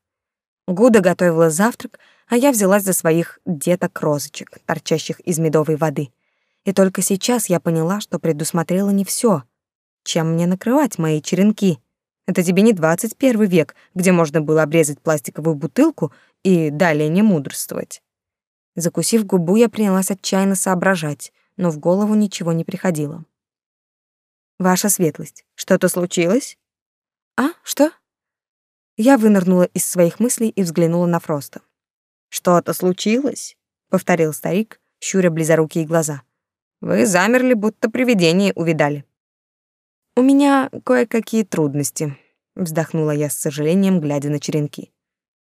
Гуда готовила завтрак, а я взялась за своих деток-розочек, торчащих из медовой воды. И только сейчас я поняла, что предусмотрела не все. Чем мне накрывать мои черенки? Это тебе не 21 век, где можно было обрезать пластиковую бутылку и далее не мудрствовать. Закусив губу, я принялась отчаянно соображать но в голову ничего не приходило. Ваша светлость, что-то случилось? А, что? Я вынырнула из своих мыслей и взглянула на Фроста. Что-то случилось? повторил старик, щуря близорукие глаза. Вы замерли, будто привидение увидали. У меня кое-какие трудности, вздохнула я с сожалением, глядя на черенки.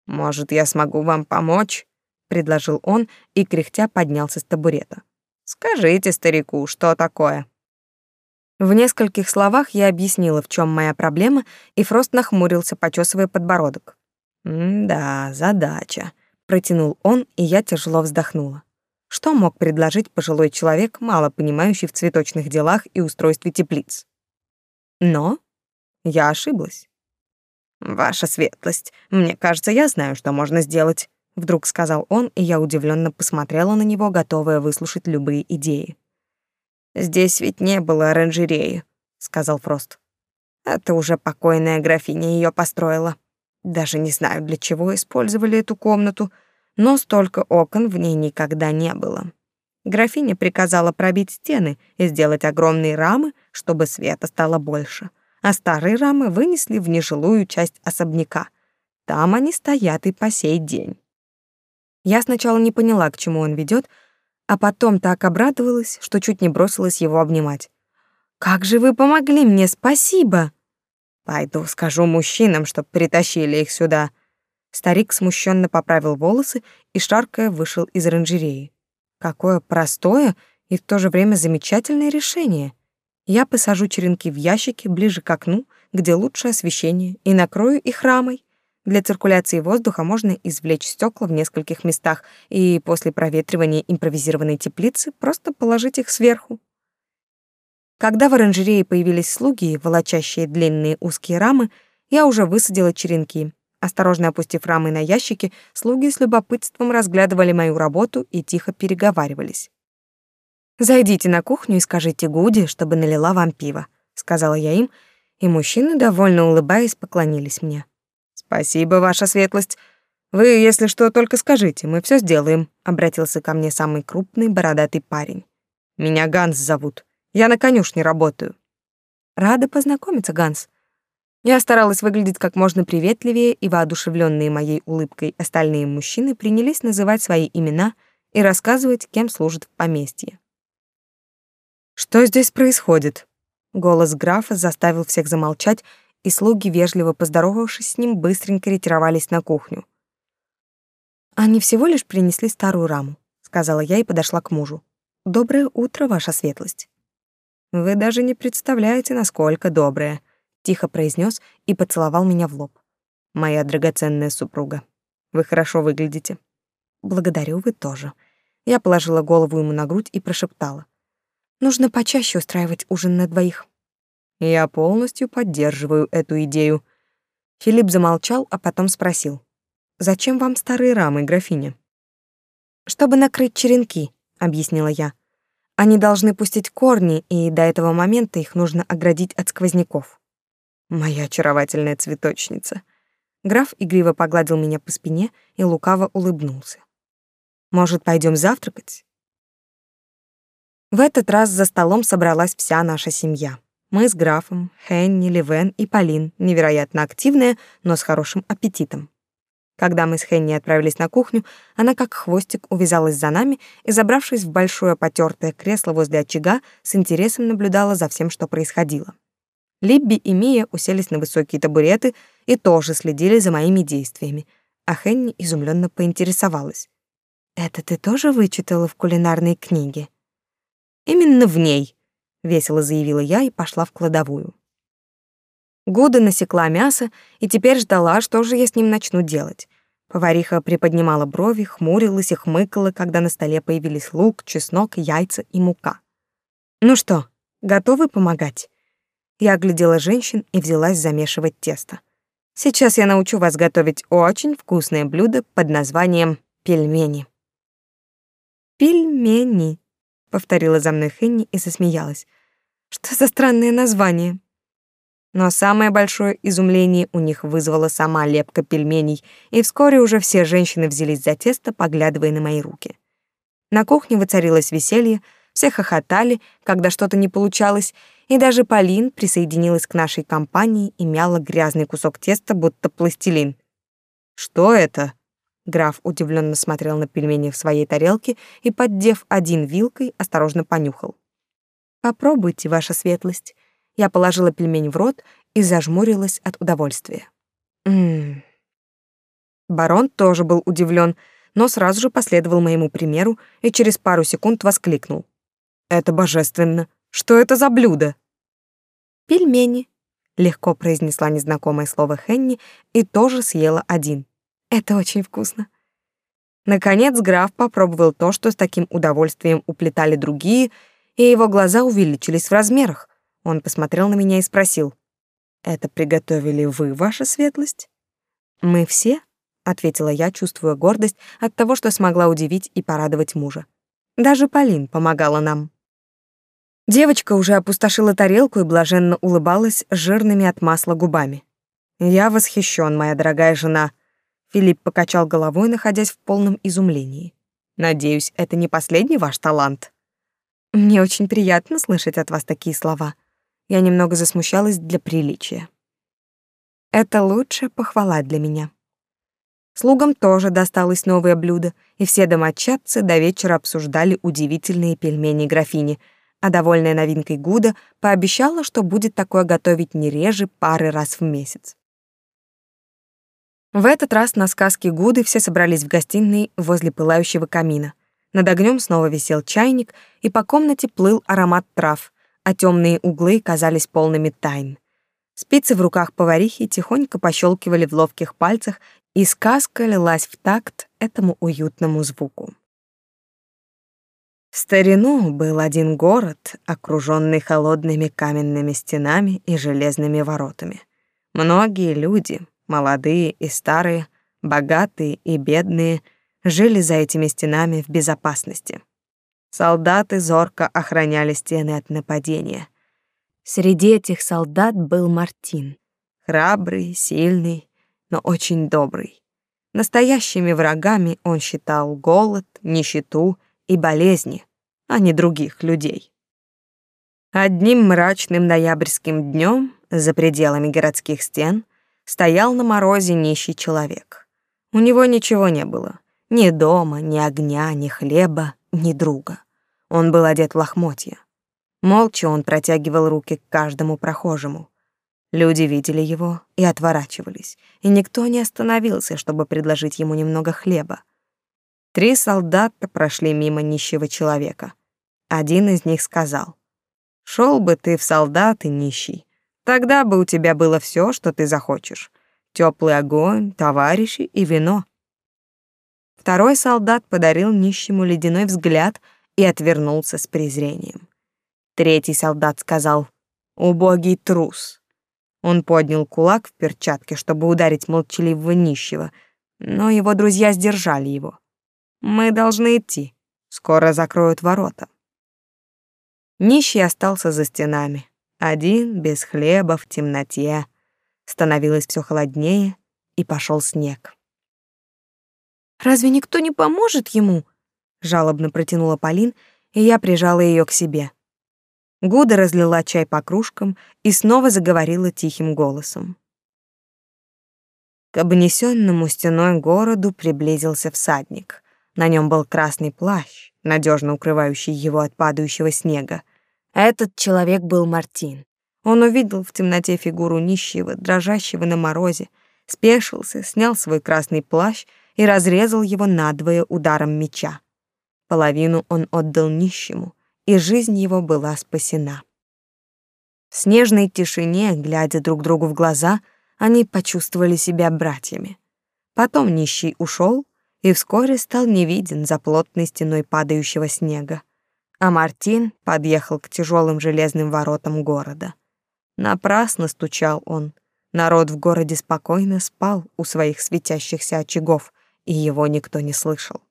Может, я смогу вам помочь? предложил он и кряхтя поднялся с табурета. Скажите старику, что такое?» В нескольких словах я объяснила, в чем моя проблема, и Фрост нахмурился, почесывая подбородок. «Да, задача», — протянул он, и я тяжело вздохнула. Что мог предложить пожилой человек, мало понимающий в цветочных делах и устройстве теплиц? Но я ошиблась. «Ваша светлость, мне кажется, я знаю, что можно сделать вдруг сказал он, и я удивленно посмотрела на него, готовая выслушать любые идеи. Здесь ведь не было оранжереи, сказал Фрост. Это уже покойная графиня ее построила. Даже не знаю, для чего использовали эту комнату, но столько окон в ней никогда не было. Графиня приказала пробить стены и сделать огромные рамы, чтобы света стало больше, а старые рамы вынесли в нежилую часть особняка. Там они стоят и по сей день. Я сначала не поняла, к чему он ведет, а потом так обрадовалась, что чуть не бросилась его обнимать. «Как же вы помогли мне, спасибо!» «Пойду скажу мужчинам, чтоб притащили их сюда». Старик смущенно поправил волосы и, шаркая, вышел из оранжереи. Какое простое и в то же время замечательное решение. Я посажу черенки в ящики ближе к окну, где лучше освещение, и накрою их рамой. Для циркуляции воздуха можно извлечь стекла в нескольких местах и после проветривания импровизированной теплицы просто положить их сверху. Когда в оранжерее появились слуги, волочащие длинные узкие рамы, я уже высадила черенки. Осторожно опустив рамы на ящики, слуги с любопытством разглядывали мою работу и тихо переговаривались. «Зайдите на кухню и скажите Гуди, чтобы налила вам пиво», — сказала я им, и мужчины, довольно улыбаясь, поклонились мне. Спасибо, ваша светлость. Вы, если что, только скажите, мы все сделаем, обратился ко мне самый крупный бородатый парень. Меня Ганс зовут. Я на конюшне работаю. Рада познакомиться, Ганс. Я старалась выглядеть как можно приветливее, и воодушевленные моей улыбкой остальные мужчины принялись называть свои имена и рассказывать, кем служат в поместье. «Что здесь происходит?» Голос графа заставил всех замолчать, и слуги, вежливо поздоровавшись с ним, быстренько ретировались на кухню. «Они всего лишь принесли старую раму», — сказала я и подошла к мужу. «Доброе утро, ваша светлость». «Вы даже не представляете, насколько доброе», — тихо произнес и поцеловал меня в лоб. «Моя драгоценная супруга, вы хорошо выглядите». «Благодарю, вы тоже». Я положила голову ему на грудь и прошептала. «Нужно почаще устраивать ужин на двоих». Я полностью поддерживаю эту идею. Филипп замолчал, а потом спросил. «Зачем вам старые рамы, графиня?» «Чтобы накрыть черенки», — объяснила я. «Они должны пустить корни, и до этого момента их нужно оградить от сквозняков». «Моя очаровательная цветочница». Граф игриво погладил меня по спине и лукаво улыбнулся. «Может, пойдем завтракать?» В этот раз за столом собралась вся наша семья. Мы с графом, Хенни, Ливен и Полин, невероятно активная, но с хорошим аппетитом. Когда мы с Хенни отправились на кухню, она как хвостик увязалась за нами и, забравшись в большое потертое кресло возле очага, с интересом наблюдала за всем, что происходило. Либби и Мия уселись на высокие табуреты и тоже следили за моими действиями, а Хенни изумленно поинтересовалась. «Это ты тоже вычитала в кулинарной книге?» «Именно в ней», весело заявила я и пошла в кладовую. Гуда насекла мясо и теперь ждала, что же я с ним начну делать. Повариха приподнимала брови, хмурилась и хмыкала, когда на столе появились лук, чеснок, яйца и мука. «Ну что, готовы помогать?» Я оглядела женщин и взялась замешивать тесто. Сейчас я научу вас готовить очень вкусное блюдо под названием пельмени. Пельмени, повторила за мной Хенни и засмеялась. Что за странное название? Но самое большое изумление у них вызвала сама лепка пельменей, и вскоре уже все женщины взялись за тесто, поглядывая на мои руки. На кухне воцарилось веселье, все хохотали, когда что-то не получалось, и даже Полин присоединилась к нашей компании и мяла грязный кусок теста, будто пластилин. «Что это?» Граф удивленно смотрел на пельмени в своей тарелке и, поддев один вилкой, осторожно понюхал. «Попробуйте, ваша светлость». Я положила пельмень в рот и зажмурилась от удовольствия. Ммм. Барон тоже был удивлен, но сразу же последовал моему примеру и через пару секунд воскликнул. «Это божественно! Что это за блюдо?» «Пельмени», — легко произнесла незнакомое слово Хенни и тоже съела один. Это очень вкусно. Наконец граф попробовал то, что с таким удовольствием уплетали другие, и его глаза увеличились в размерах. Он посмотрел на меня и спросил: "Это приготовили вы, ваша светлость?" "Мы все?" ответила я, чувствуя гордость от того, что смогла удивить и порадовать мужа. Даже Полин помогала нам. Девочка уже опустошила тарелку и блаженно улыбалась жирными от масла губами. Я восхищен, моя дорогая жена, Филипп покачал головой, находясь в полном изумлении. Надеюсь, это не последний ваш талант. Мне очень приятно слышать от вас такие слова. Я немного засмущалась для приличия. Это лучшая похвала для меня. Слугам тоже досталось новое блюдо, и все домочадцы до вечера обсуждали удивительные пельмени графини, а довольная новинкой Гуда пообещала, что будет такое готовить не реже пары раз в месяц. В этот раз на сказке Гуды все собрались в гостиной возле пылающего камина. Над огнем снова висел чайник, и по комнате плыл аромат трав, а темные углы казались полными тайн. Спицы в руках поварихи тихонько пощелкивали в ловких пальцах, и сказка лилась в такт этому уютному звуку. В старину был один город, окруженный холодными каменными стенами и железными воротами. Многие люди, Молодые и старые, богатые и бедные жили за этими стенами в безопасности. Солдаты зорко охраняли стены от нападения. Среди этих солдат был Мартин. Храбрый, сильный, но очень добрый. Настоящими врагами он считал голод, нищету и болезни, а не других людей. Одним мрачным ноябрьским днем За пределами городских стен стоял на морозе нищий человек. У него ничего не было. Ни дома, ни огня, ни хлеба, ни друга. Он был одет в лохмотья. Молча он протягивал руки к каждому прохожему. Люди видели его и отворачивались, и никто не остановился, чтобы предложить ему немного хлеба. Три солдата прошли мимо нищего человека. Один из них сказал, «Шел бы ты в солдаты, нищий, тогда бы у тебя было все, что ты захочешь. Теплый огонь, товарищи и вино». Второй солдат подарил нищему ледяной взгляд и отвернулся с презрением. Третий солдат сказал «Убогий трус». Он поднял кулак в перчатке, чтобы ударить молчаливого нищего, но его друзья сдержали его. «Мы должны идти. Скоро закроют ворота». Нищий остался за стенами, один, без хлеба, в темноте. Становилось все холоднее, и пошел снег. «Разве никто не поможет ему?» — жалобно протянула Полин, и я прижала ее к себе. Гуда разлила чай по кружкам и снова заговорила тихим голосом. К обнесенному стеной городу приблизился всадник. На нем был красный плащ, надежно укрывающий его от падающего снега. Этот человек был Мартин. Он увидел в темноте фигуру нищего, дрожащего на морозе, спешился, снял свой красный плащ и разрезал его надвое ударом меча. Половину он отдал нищему, и жизнь его была спасена. В снежной тишине, глядя друг другу в глаза, они почувствовали себя братьями. Потом нищий ушел и вскоре стал невиден за плотной стеной падающего снега. А Мартин подъехал к тяжелым железным воротам города. Напрасно стучал он. Народ в городе спокойно спал у своих светящихся очагов, и его никто не слышал.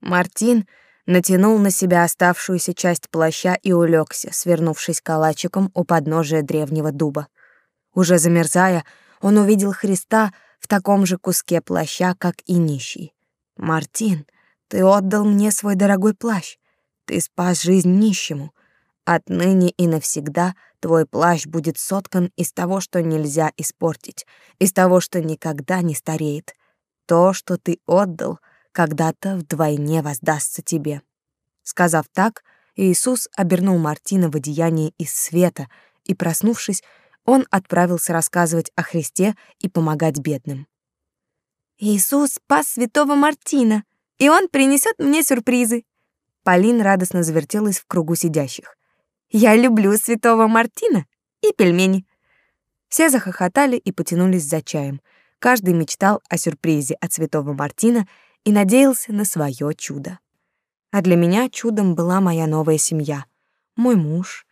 Мартин натянул на себя оставшуюся часть плаща и улегся, свернувшись калачиком у подножия древнего дуба. Уже замерзая, он увидел Христа в таком же куске плаща, как и нищий. «Мартин, ты отдал мне свой дорогой плащ. Ты спас жизнь нищему. Отныне и навсегда твой плащ будет соткан из того, что нельзя испортить, из того, что никогда не стареет. То, что ты отдал — когда-то вдвойне воздастся тебе. Сказав так, Иисус обернул Мартина в одеяние из света, и, проснувшись, он отправился рассказывать о Христе и помогать бедным. «Иисус спас святого Мартина, и он принесет мне сюрпризы». Полин радостно завертелась в кругу сидящих. «Я люблю святого Мартина и пельмени». Все захохотали и потянулись за чаем. Каждый мечтал о сюрпризе от святого Мартина — и надеялся на свое чудо. А для меня чудом была моя новая семья. Мой муж,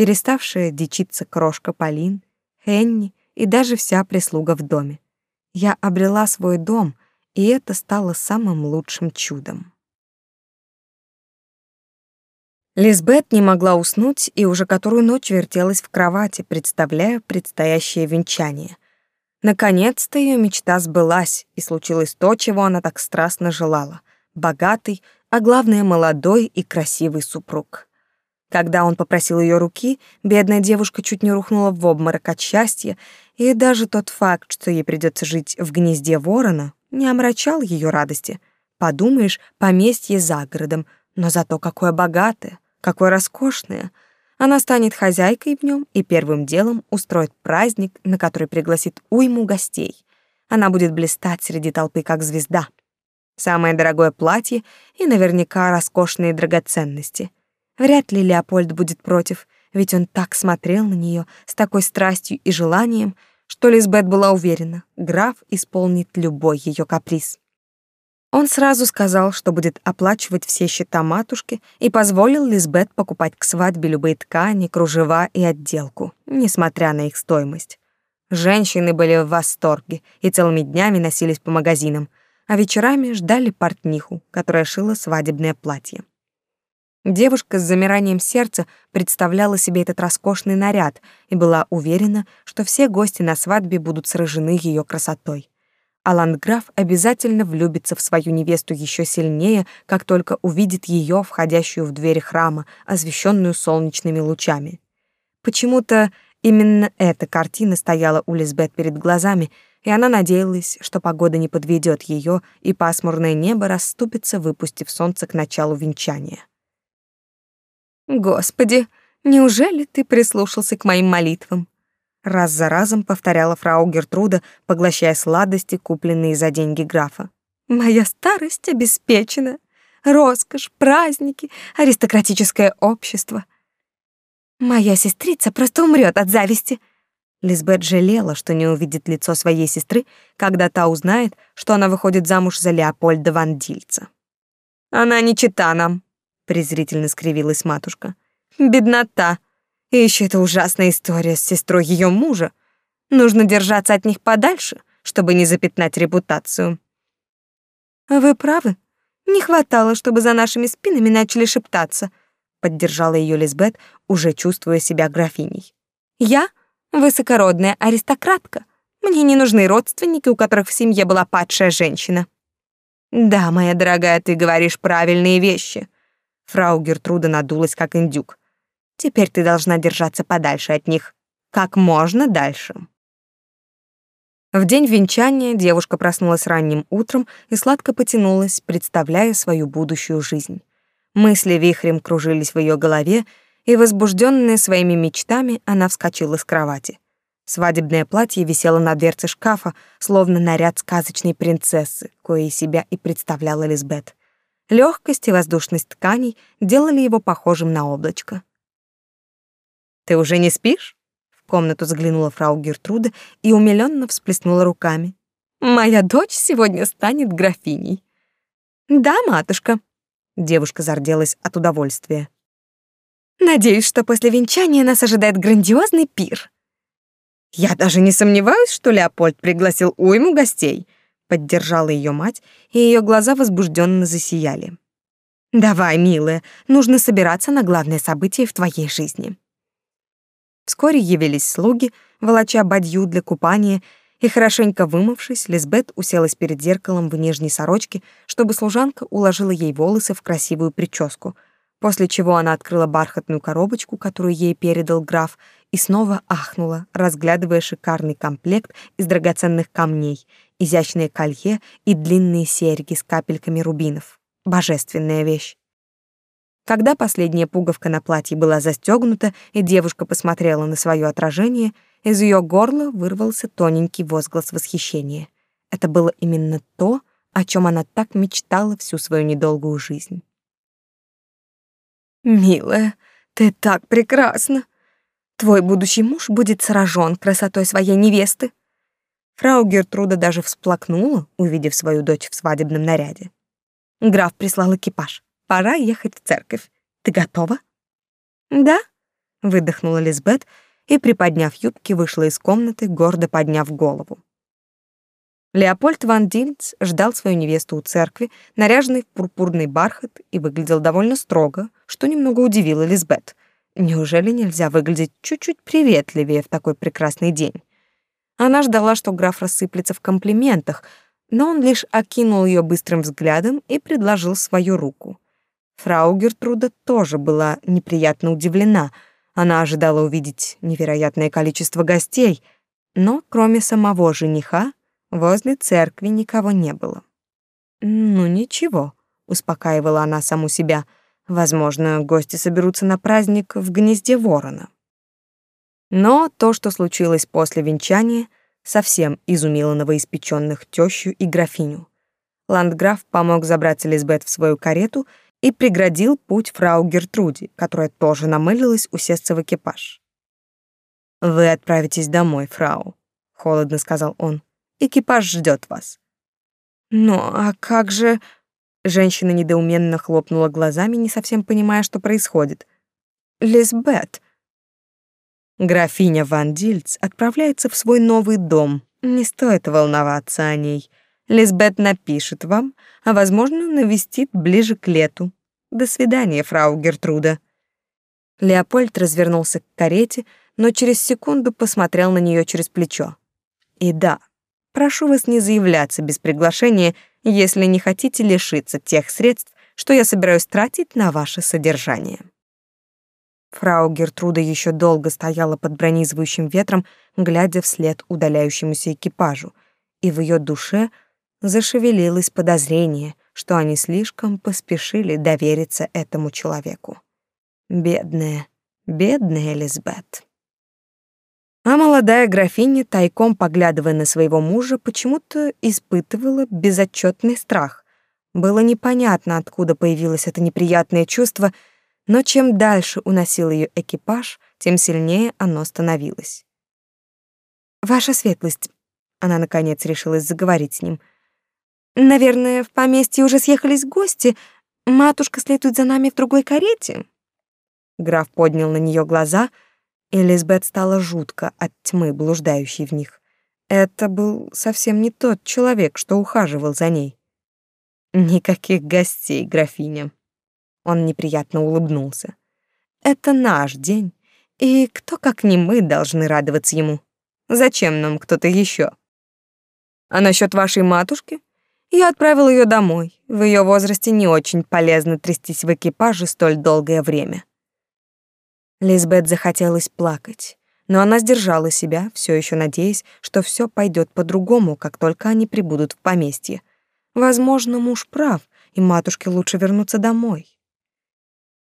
переставшая дичиться крошка Полин, Хенни и даже вся прислуга в доме. Я обрела свой дом, и это стало самым лучшим чудом. Лизбет не могла уснуть и уже которую ночь вертелась в кровати, представляя предстоящее венчание. Наконец-то ее мечта сбылась, и случилось то, чего она так страстно желала — богатый, а главное, молодой и красивый супруг. Когда он попросил ее руки, бедная девушка чуть не рухнула в обморок от счастья, и даже тот факт, что ей придется жить в гнезде ворона, не омрачал ее радости. Подумаешь, поместье за городом, но зато какое богатое, какое роскошное — она станет хозяйкой в нем и первым делом устроит праздник, на который пригласит уйму гостей. Она будет блистать среди толпы как звезда. Самое дорогое платье и наверняка роскошные драгоценности. Вряд ли Леопольд будет против, ведь он так смотрел на нее с такой страстью и желанием, что Лизбет была уверена, граф исполнит любой ее каприз. Он сразу сказал, что будет оплачивать все счета матушки и позволил Лизбет покупать к свадьбе любые ткани, кружева и отделку, несмотря на их стоимость. Женщины были в восторге и целыми днями носились по магазинам, а вечерами ждали портниху, которая шила свадебное платье. Девушка с замиранием сердца представляла себе этот роскошный наряд и была уверена, что все гости на свадьбе будут сражены ее красотой а ландграф обязательно влюбится в свою невесту еще сильнее, как только увидит ее, входящую в дверь храма, освещенную солнечными лучами. Почему-то Именно эта картина стояла у Лизбет перед глазами, и она надеялась, что погода не подведет ее, и пасмурное небо расступится, выпустив солнце к началу венчания. «Господи, неужели ты прислушался к моим молитвам?» Раз за разом повторяла фрау Гертруда, поглощая сладости, купленные за деньги графа. «Моя старость обеспечена. Роскошь, праздники, аристократическое общество. Моя сестрица просто умрет от зависти». Лизбет жалела, что не увидит лицо своей сестры, когда та узнает, что она выходит замуж за Леопольда Ван Дильца. «Она не чита нам», — презрительно скривилась матушка. «Беднота. И еще эта ужасная история с сестрой ее мужа. Нужно держаться от них подальше, чтобы не запятнать репутацию». «Вы правы. Не хватало, чтобы за нашими спинами начали шептаться», — поддержала ее Лизбет, уже чувствуя себя графиней. «Я — Высокородная аристократка. Мне не нужны родственники, у которых в семье была падшая женщина. Да, моя дорогая, ты говоришь правильные вещи. Фрау Гертруда надулась как индюк. Теперь ты должна держаться подальше от них, как можно дальше. В день венчания девушка проснулась ранним утром и сладко потянулась, представляя свою будущую жизнь. Мысли вихрем кружились в ее голове, и, возбужденная своими мечтами, она вскочила с кровати. Свадебное платье висело на дверце шкафа, словно наряд сказочной принцессы, коей себя и представляла Лизбет. Легкость и воздушность тканей делали его похожим на облачко. «Ты уже не спишь?» В комнату заглянула фрау Гертруда и умилённо всплеснула руками. «Моя дочь сегодня станет графиней». «Да, матушка». Девушка зарделась от удовольствия. Надеюсь, что после венчания нас ожидает грандиозный пир. Я даже не сомневаюсь, что Леопольд пригласил уйму гостей, поддержала ее мать, и ее глаза возбужденно засияли. Давай, милая, нужно собираться на главное событие в твоей жизни. Вскоре явились слуги, волоча бадью для купания, и хорошенько вымывшись, Лизбет уселась перед зеркалом в нижней сорочке, чтобы служанка уложила ей волосы в красивую прическу — после чего она открыла бархатную коробочку, которую ей передал граф, и снова ахнула, разглядывая шикарный комплект из драгоценных камней, изящное колье и длинные серьги с капельками рубинов. Божественная вещь. Когда последняя пуговка на платье была застегнута, и девушка посмотрела на свое отражение, из ее горла вырвался тоненький возглас восхищения. Это было именно то, о чем она так мечтала всю свою недолгую жизнь. Милая, ты так прекрасна. Твой будущий муж будет сражен красотой своей невесты. Фрау Гертруда даже всплакнула, увидев свою дочь в свадебном наряде. Граф прислал экипаж. Пора ехать в церковь. Ты готова? Да, выдохнула Лизбет и, приподняв юбки, вышла из комнаты, гордо подняв голову. Леопольд ван Дильц ждал свою невесту у церкви, наряженный в пурпурный бархат, и выглядел довольно строго, что немного удивило Лизбет. Неужели нельзя выглядеть чуть-чуть приветливее в такой прекрасный день? Она ждала, что граф рассыплется в комплиментах, но он лишь окинул ее быстрым взглядом и предложил свою руку. Фрау Гертруда тоже была неприятно удивлена. Она ожидала увидеть невероятное количество гостей, но кроме самого жениха Возле церкви никого не было. «Ну ничего», — успокаивала она саму себя. «Возможно, гости соберутся на праздник в гнезде ворона». Но то, что случилось после венчания, совсем изумило новоиспеченных тещу и графиню. Ландграф помог забрать Элизабет в свою карету и преградил путь фрау Гертруде, которая тоже намылилась усесться в экипаж. «Вы отправитесь домой, фрау», — холодно сказал он. Экипаж ждет вас». «Ну, а как же...» Женщина недоуменно хлопнула глазами, не совсем понимая, что происходит. «Лизбет...» Графиня Ван Дильц отправляется в свой новый дом. Не стоит волноваться о ней. Лизбет напишет вам, а, возможно, навестит ближе к лету. До свидания, фрау Гертруда. Леопольд развернулся к карете, но через секунду посмотрел на нее через плечо. И да, Прошу вас не заявляться без приглашения, если не хотите лишиться тех средств, что я собираюсь тратить на ваше содержание. Фрау Гертруда еще долго стояла под бронизывающим ветром, глядя вслед удаляющемуся экипажу, и в ее душе зашевелилось подозрение, что они слишком поспешили довериться этому человеку. Бедная, бедная Элизабет. А молодая графиня, тайком поглядывая на своего мужа, почему-то испытывала безотчетный страх. Было непонятно, откуда появилось это неприятное чувство — но чем дальше уносил ее экипаж, тем сильнее оно становилось. «Ваша светлость», — она, наконец, решилась заговорить с ним, «наверное, в поместье уже съехались гости. Матушка следует за нами в другой карете?» Граф поднял на нее глаза, и Лизбет стало жутко от тьмы, блуждающей в них. Это был совсем не тот человек, что ухаживал за ней. «Никаких гостей, графиня», он неприятно улыбнулся. Это наш день, и кто, как не мы, должны радоваться ему? Зачем нам кто-то еще? А насчет вашей матушки? Я отправил ее домой. В ее возрасте не очень полезно трястись в экипаже столь долгое время. Лизбет захотелось плакать, но она сдержала себя, все еще надеясь, что все пойдет по-другому, как только они прибудут в поместье. Возможно, муж прав, и матушке лучше вернуться домой.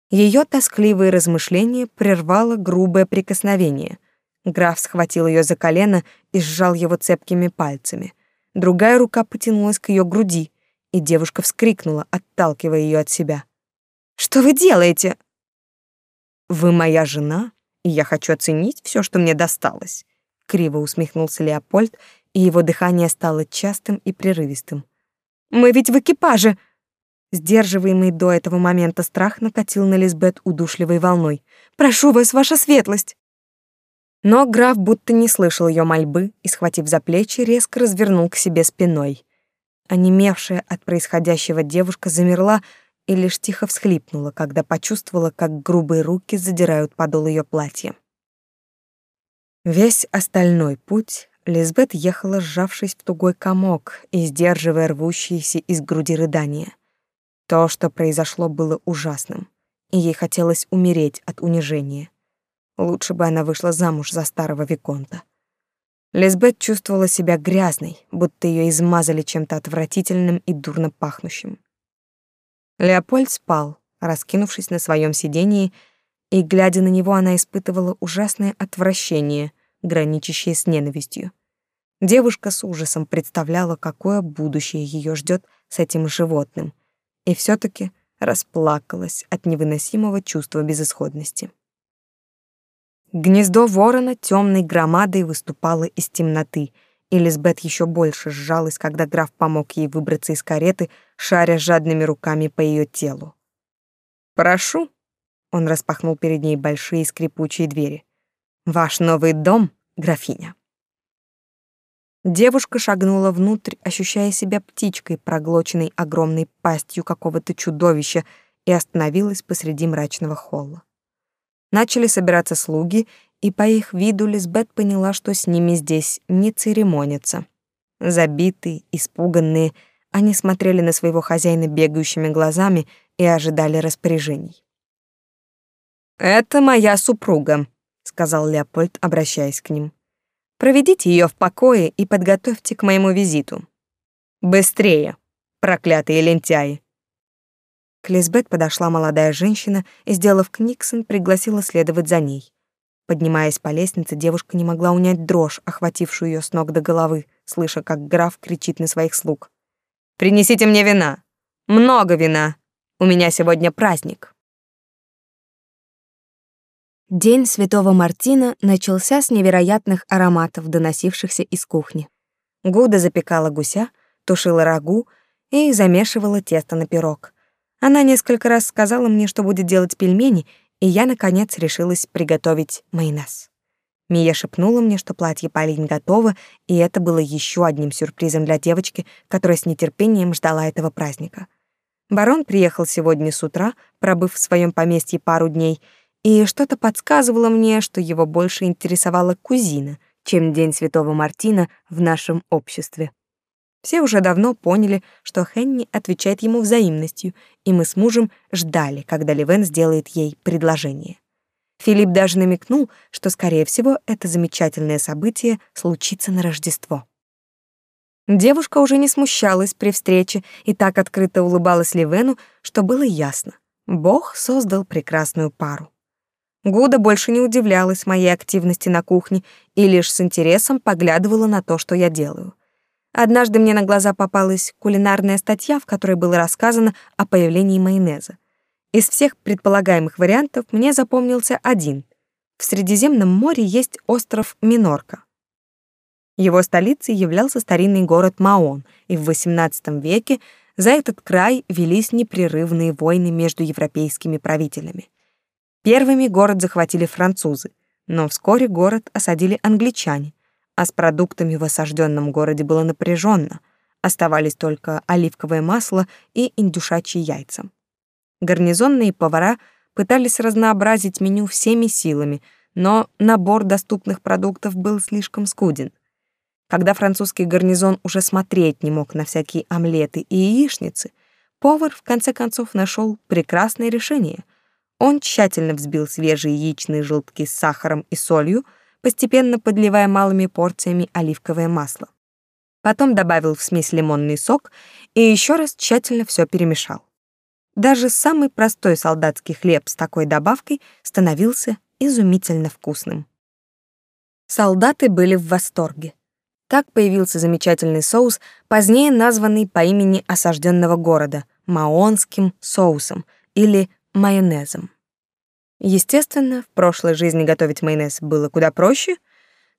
Ее тоскливые размышления прервало грубое прикосновение. Граф схватил ее за колено и сжал его цепкими пальцами. Другая рука потянулась к ее груди, и девушка вскрикнула, отталкивая ее от себя. «Что вы делаете?» «Вы моя жена, и я хочу оценить все, что мне досталось», — криво усмехнулся Леопольд, и его дыхание стало частым и прерывистым. «Мы ведь в экипаже!» Сдерживаемый до этого момента страх накатил на Лизбет удушливой волной. «Прошу вас, ваша светлость!» Но граф будто не слышал ее мольбы и, схватив за плечи, резко развернул к себе спиной. Онемевшая от происходящего девушка замерла и лишь тихо всхлипнула, когда почувствовала, как грубые руки задирают подол ее платья. Весь остальной путь Лизбет ехала, сжавшись в тугой комок и сдерживая рвущиеся из груди рыдания. То, что произошло, было ужасным, и ей хотелось умереть от унижения. Лучше бы она вышла замуж за старого виконта. Лизбет чувствовала себя грязной, будто ее измазали чем-то отвратительным и дурно пахнущим. Леопольд спал, раскинувшись на своем сидении, и, глядя на него, она испытывала ужасное отвращение, граничащее с ненавистью. Девушка с ужасом представляла, какое будущее ее ждет с этим животным, и все таки расплакалась от невыносимого чувства безысходности. Гнездо ворона темной громадой выступало из темноты, и Лизбет еще больше сжалась, когда граф помог ей выбраться из кареты, шаря жадными руками по ее телу. «Прошу», — он распахнул перед ней большие скрипучие двери, — «ваш новый дом, графиня». Девушка шагнула внутрь, ощущая себя птичкой, проглоченной огромной пастью какого-то чудовища, и остановилась посреди мрачного холла. Начали собираться слуги, и по их виду Лизбет поняла, что с ними здесь не церемонятся. Забитые, испуганные, они смотрели на своего хозяина бегающими глазами и ожидали распоряжений. «Это моя супруга», — сказал Леопольд, обращаясь к ним. Проведите ее в покое и подготовьте к моему визиту. Быстрее, проклятые лентяи. К Лизбет подошла молодая женщина и, сделав книксон, пригласила следовать за ней. Поднимаясь по лестнице, девушка не могла унять дрожь, охватившую ее с ног до головы, слыша, как граф кричит на своих слуг. «Принесите мне вина! Много вина! У меня сегодня праздник!» День Святого Мартина начался с невероятных ароматов, доносившихся из кухни. Гуда запекала гуся, тушила рагу и замешивала тесто на пирог. Она несколько раз сказала мне, что будет делать пельмени, и я, наконец, решилась приготовить майонез. Мия шепнула мне, что платье Полин готово, и это было еще одним сюрпризом для девочки, которая с нетерпением ждала этого праздника. Барон приехал сегодня с утра, пробыв в своем поместье пару дней — и что-то подсказывало мне, что его больше интересовала кузина, чем День Святого Мартина в нашем обществе. Все уже давно поняли, что Хенни отвечает ему взаимностью, и мы с мужем ждали, когда Ливен сделает ей предложение. Филипп даже намекнул, что, скорее всего, это замечательное событие случится на Рождество. Девушка уже не смущалась при встрече и так открыто улыбалась Ливену, что было ясно. Бог создал прекрасную пару. Гуда больше не удивлялась моей активности на кухне и лишь с интересом поглядывала на то, что я делаю. Однажды мне на глаза попалась кулинарная статья, в которой было рассказано о появлении майонеза. Из всех предполагаемых вариантов мне запомнился один. В Средиземном море есть остров Минорка. Его столицей являлся старинный город Маон, и в XVIII веке за этот край велись непрерывные войны между европейскими правителями. Первыми город захватили французы, но вскоре город осадили англичане, а с продуктами в осажденном городе было напряженно. Оставались только оливковое масло и индюшачьи яйца. Гарнизонные повара пытались разнообразить меню всеми силами, но набор доступных продуктов был слишком скуден. Когда французский гарнизон уже смотреть не мог на всякие омлеты и яичницы, повар в конце концов нашел прекрасное решение. Он тщательно взбил свежие яичные желтки с сахаром и солью, постепенно подливая малыми порциями оливковое масло. Потом добавил в смесь лимонный сок и еще раз тщательно все перемешал. Даже самый простой солдатский хлеб с такой добавкой становился изумительно вкусным. Солдаты были в восторге. Так появился замечательный соус, позднее названный по имени осажденного города — маонским соусом или майонезом. Естественно, в прошлой жизни готовить майонез было куда проще,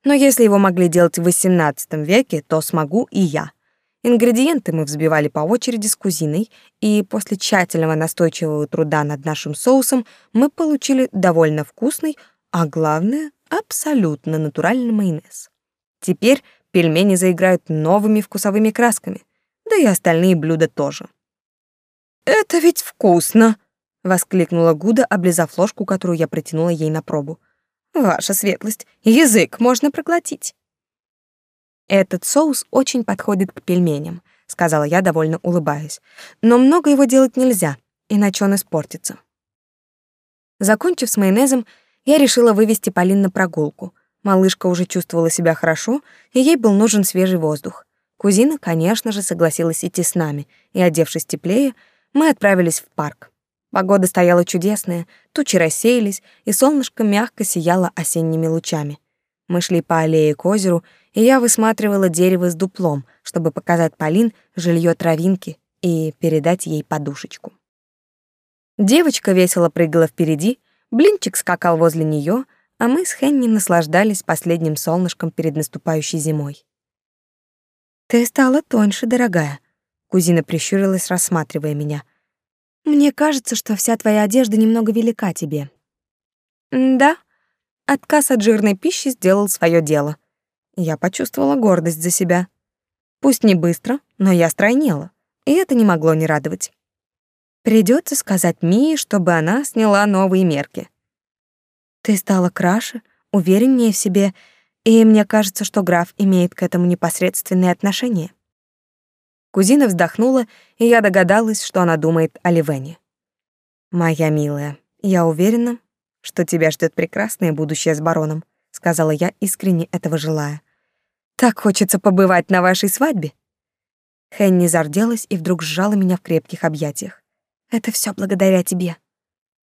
но если его могли делать в XVIII веке, то смогу и я. Ингредиенты мы взбивали по очереди с кузиной, и после тщательного настойчивого труда над нашим соусом мы получили довольно вкусный, а главное, абсолютно натуральный майонез. Теперь пельмени заиграют новыми вкусовыми красками, да и остальные блюда тоже. «Это ведь вкусно!» — воскликнула Гуда, облизав ложку, которую я протянула ей на пробу. «Ваша светлость, язык можно проглотить!» «Этот соус очень подходит к пельменям», — сказала я, довольно улыбаясь. «Но много его делать нельзя, иначе он испортится». Закончив с майонезом, я решила вывести Полин на прогулку — Малышка уже чувствовала себя хорошо, и ей был нужен свежий воздух. Кузина, конечно же, согласилась идти с нами, и, одевшись теплее, мы отправились в парк. Погода стояла чудесная, тучи рассеялись, и солнышко мягко сияло осенними лучами. Мы шли по аллее к озеру, и я высматривала дерево с дуплом, чтобы показать Полин жилье травинки и передать ей подушечку. Девочка весело прыгала впереди, блинчик скакал возле нее, а мы с Хенни наслаждались последним солнышком перед наступающей зимой. «Ты стала тоньше, дорогая», — кузина прищурилась, рассматривая меня. «Мне кажется, что вся твоя одежда немного велика тебе». «Да, отказ от жирной пищи сделал свое дело. Я почувствовала гордость за себя. Пусть не быстро, но я стройнела, и это не могло не радовать. Придется сказать Мии, чтобы она сняла новые мерки. Ты стала краше, увереннее в себе, и мне кажется, что граф имеет к этому непосредственное отношение. Кузина вздохнула, и я догадалась, что она думает о Ливене. «Моя милая, я уверена, что тебя ждет прекрасное будущее с бароном», сказала я, искренне этого желая. «Так хочется побывать на вашей свадьбе». Хенни зарделась и вдруг сжала меня в крепких объятиях. «Это все благодаря тебе».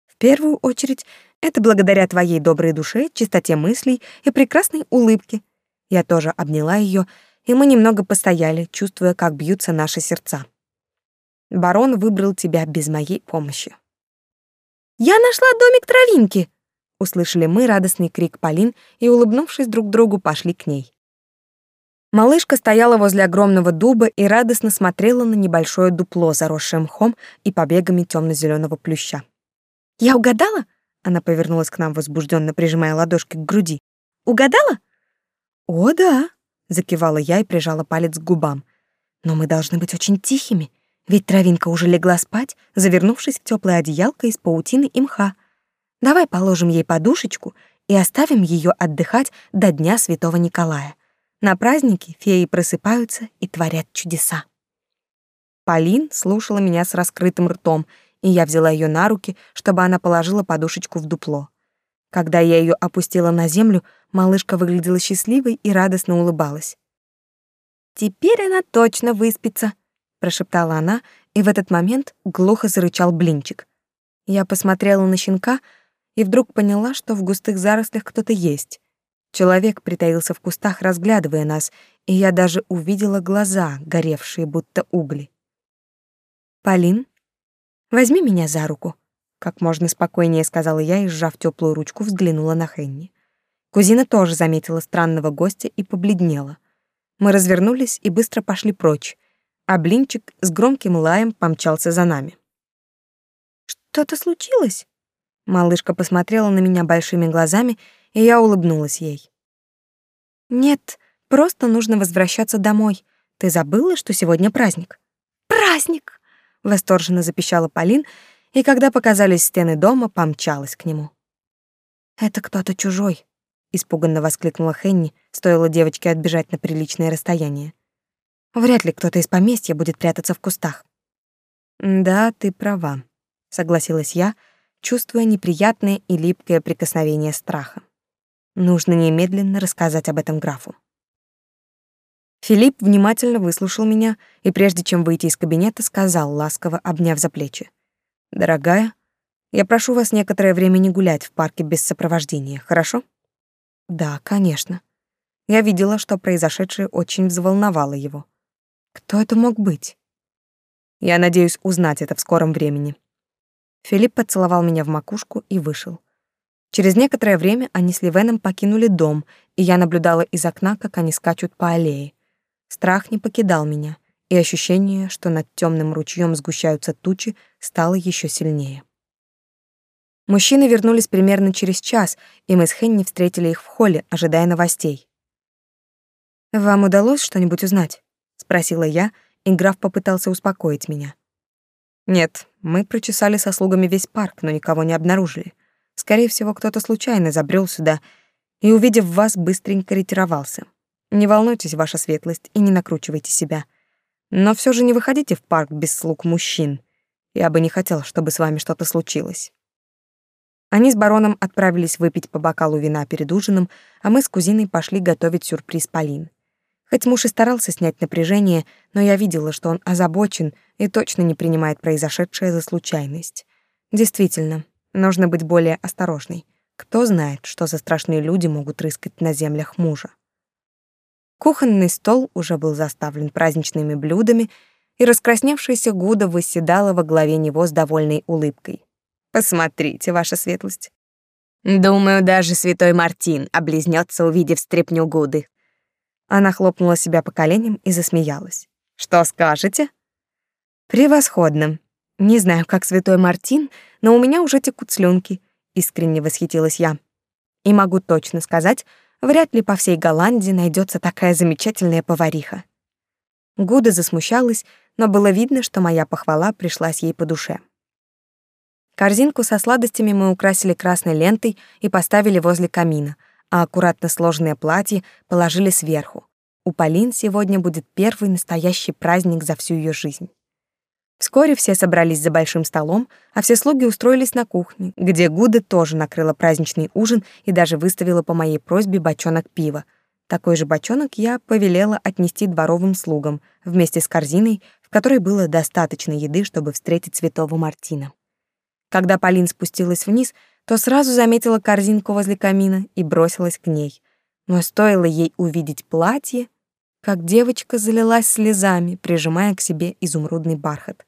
В первую очередь, это благодаря твоей доброй душе, чистоте мыслей и прекрасной улыбке. Я тоже обняла ее, и мы немного постояли, чувствуя, как бьются наши сердца. Барон выбрал тебя без моей помощи. «Я нашла домик травинки!» Услышали мы радостный крик Полин и, улыбнувшись друг другу, пошли к ней. Малышка стояла возле огромного дуба и радостно смотрела на небольшое дупло, заросшее мхом и побегами темно зеленого плюща. «Я угадала?» Она повернулась к нам, возбужденно прижимая ладошки к груди. «Угадала?» «О, да», — закивала я и прижала палец к губам. «Но мы должны быть очень тихими, ведь травинка уже легла спать, завернувшись в теплое одеялко из паутины и мха. Давай положим ей подушечку и оставим ее отдыхать до Дня Святого Николая. На праздники феи просыпаются и творят чудеса». Полин слушала меня с раскрытым ртом — и я взяла ее на руки, чтобы она положила подушечку в дупло. Когда я ее опустила на землю, малышка выглядела счастливой и радостно улыбалась. «Теперь она точно выспится», — прошептала она, и в этот момент глухо зарычал блинчик. Я посмотрела на щенка и вдруг поняла, что в густых зарослях кто-то есть. Человек притаился в кустах, разглядывая нас, и я даже увидела глаза, горевшие будто угли. «Полин, возьми меня за руку», — как можно спокойнее сказала я и, сжав теплую ручку, взглянула на Хенни. Кузина тоже заметила странного гостя и побледнела. Мы развернулись и быстро пошли прочь, а блинчик с громким лаем помчался за нами. «Что-то случилось?» Малышка посмотрела на меня большими глазами, и я улыбнулась ей. «Нет, просто нужно возвращаться домой. Ты забыла, что сегодня праздник?» «Праздник!» — восторженно запищала Полин, и когда показались стены дома, помчалась к нему. «Это кто-то чужой», — испуганно воскликнула Хенни, стоило девочке отбежать на приличное расстояние. «Вряд ли кто-то из поместья будет прятаться в кустах». «Да, ты права», — согласилась я, чувствуя неприятное и липкое прикосновение страха. Нужно немедленно рассказать об этом графу. Филипп внимательно выслушал меня и прежде чем выйти из кабинета, сказал, ласково обняв за плечи: "Дорогая, я прошу вас некоторое время не гулять в парке без сопровождения, хорошо?" "Да, конечно." Я видела, что произошедшее очень взволновало его. Кто это мог быть? Я надеюсь узнать это в скором времени. Филипп поцеловал меня в макушку и вышел. Через некоторое время они с Ливеном покинули дом, и я наблюдала из окна, как они скачут по аллее. Страх не покидал меня, и ощущение, что над темным ручьем сгущаются тучи, стало еще сильнее. Мужчины вернулись примерно через час, и мы с Хенни встретили их в холле, ожидая новостей. «Вам удалось что-нибудь узнать?» — спросила я, и граф попытался успокоить меня. «Нет, мы прочесали со слугами весь парк, но никого не обнаружили. Скорее всего, кто-то случайно забрел сюда и, увидев вас, быстренько ретировался. Не волнуйтесь, ваша светлость, и не накручивайте себя. Но все же не выходите в парк без слуг мужчин. Я бы не хотел, чтобы с вами что-то случилось. Они с бароном отправились выпить по бокалу вина перед ужином, а мы с кузиной пошли готовить сюрприз Полин. Хоть муж и старался снять напряжение, но я видела, что он озабочен и точно не принимает произошедшее за случайность. Действительно, Нужно быть более осторожной. Кто знает, что за страшные люди могут рыскать на землях мужа. Кухонный стол уже был заставлен праздничными блюдами, и раскрасневшаяся Гуда восседала во главе него с довольной улыбкой. «Посмотрите, ваша светлость». «Думаю, даже святой Мартин облизнется, увидев стряпню Гуды». Она хлопнула себя по коленям и засмеялась. «Что скажете?» «Превосходно. Не знаю, как святой Мартин, но у меня уже текут слюнки, искренне восхитилась я. И могу точно сказать, вряд ли по всей Голландии найдется такая замечательная повариха. Гуда засмущалась, но было видно, что моя похвала пришлась ей по душе. Корзинку со сладостями мы украсили красной лентой и поставили возле камина, а аккуратно сложенное платье положили сверху. У Полин сегодня будет первый настоящий праздник за всю ее жизнь. Вскоре все собрались за большим столом, а все слуги устроились на кухне, где Гуда тоже накрыла праздничный ужин и даже выставила по моей просьбе бочонок пива. Такой же бочонок я повелела отнести дворовым слугам вместе с корзиной, в которой было достаточно еды, чтобы встретить святого Мартина. Когда Полин спустилась вниз, то сразу заметила корзинку возле камина и бросилась к ней. Но стоило ей увидеть платье, как девочка залилась слезами, прижимая к себе изумрудный бархат.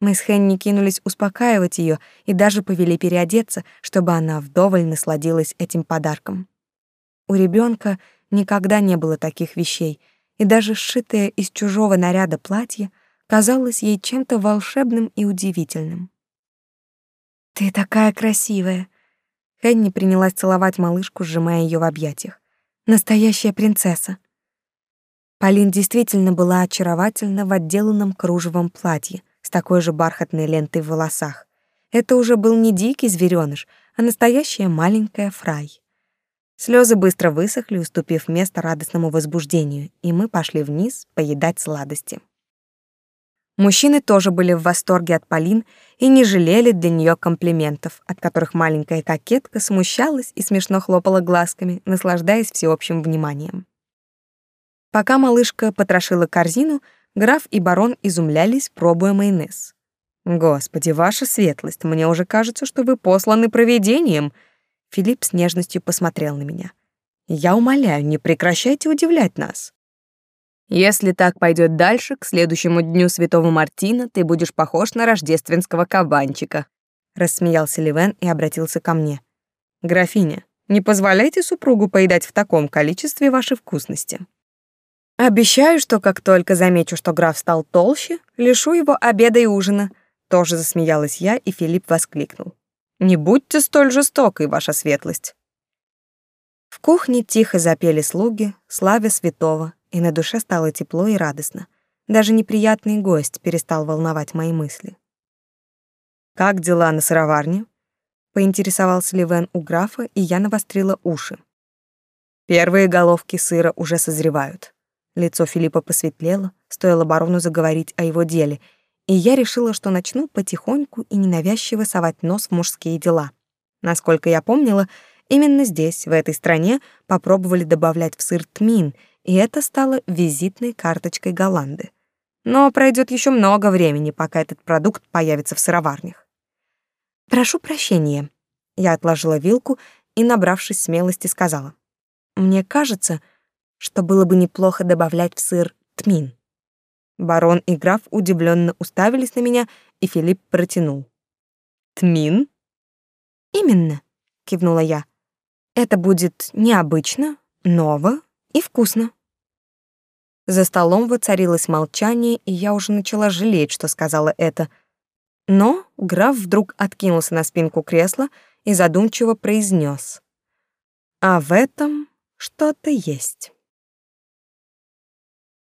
Мы с Хенни кинулись успокаивать ее и даже повели переодеться, чтобы она вдоволь насладилась этим подарком. У ребенка никогда не было таких вещей, и даже сшитое из чужого наряда платье казалось ей чем-то волшебным и удивительным. «Ты такая красивая!» Хенни принялась целовать малышку, сжимая ее в объятиях. «Настоящая принцесса!» Полин действительно была очаровательна в отделанном кружевом платье, с такой же бархатной лентой в волосах. Это уже был не дикий зверёныш, а настоящая маленькая фрай. Слезы быстро высохли, уступив место радостному возбуждению, и мы пошли вниз поедать сладости. Мужчины тоже были в восторге от Полин и не жалели для нее комплиментов, от которых маленькая кокетка смущалась и смешно хлопала глазками, наслаждаясь всеобщим вниманием. Пока малышка потрошила корзину, граф и барон изумлялись, пробуя майонез. «Господи, ваша светлость, мне уже кажется, что вы посланы провидением!» Филипп с нежностью посмотрел на меня. «Я умоляю, не прекращайте удивлять нас!» Если так пойдет дальше, к следующему дню Святого Мартина ты будешь похож на рождественского кабанчика. Рассмеялся Ливен и обратился ко мне. Графиня, не позволяйте супругу поедать в таком количестве ваши вкусности. Обещаю, что как только замечу, что граф стал толще, лишу его обеда и ужина. Тоже засмеялась я, и Филипп воскликнул. Не будьте столь жестокой, ваша светлость. В кухне тихо запели слуги, славя святого, и на душе стало тепло и радостно. Даже неприятный гость перестал волновать мои мысли. «Как дела на сыроварне?» — поинтересовался Ливен у графа, и я навострила уши. Первые головки сыра уже созревают. Лицо Филиппа посветлело, стоило барону заговорить о его деле, и я решила, что начну потихоньку и ненавязчиво совать нос в мужские дела. Насколько я помнила, именно здесь, в этой стране, попробовали добавлять в сыр тмин — и это стало визитной карточкой Голланды. Но пройдет еще много времени, пока этот продукт появится в сыроварнях. «Прошу прощения». Я отложила вилку и, набравшись смелости, сказала. «Мне кажется, что было бы неплохо добавлять в сыр тмин». Барон и граф удивленно уставились на меня, и Филипп протянул. «Тмин?» «Именно», — кивнула я. «Это будет необычно, ново и вкусно. За столом воцарилось молчание, и я уже начала жалеть, что сказала это. Но граф вдруг откинулся на спинку кресла и задумчиво произнес: "А в этом что-то есть".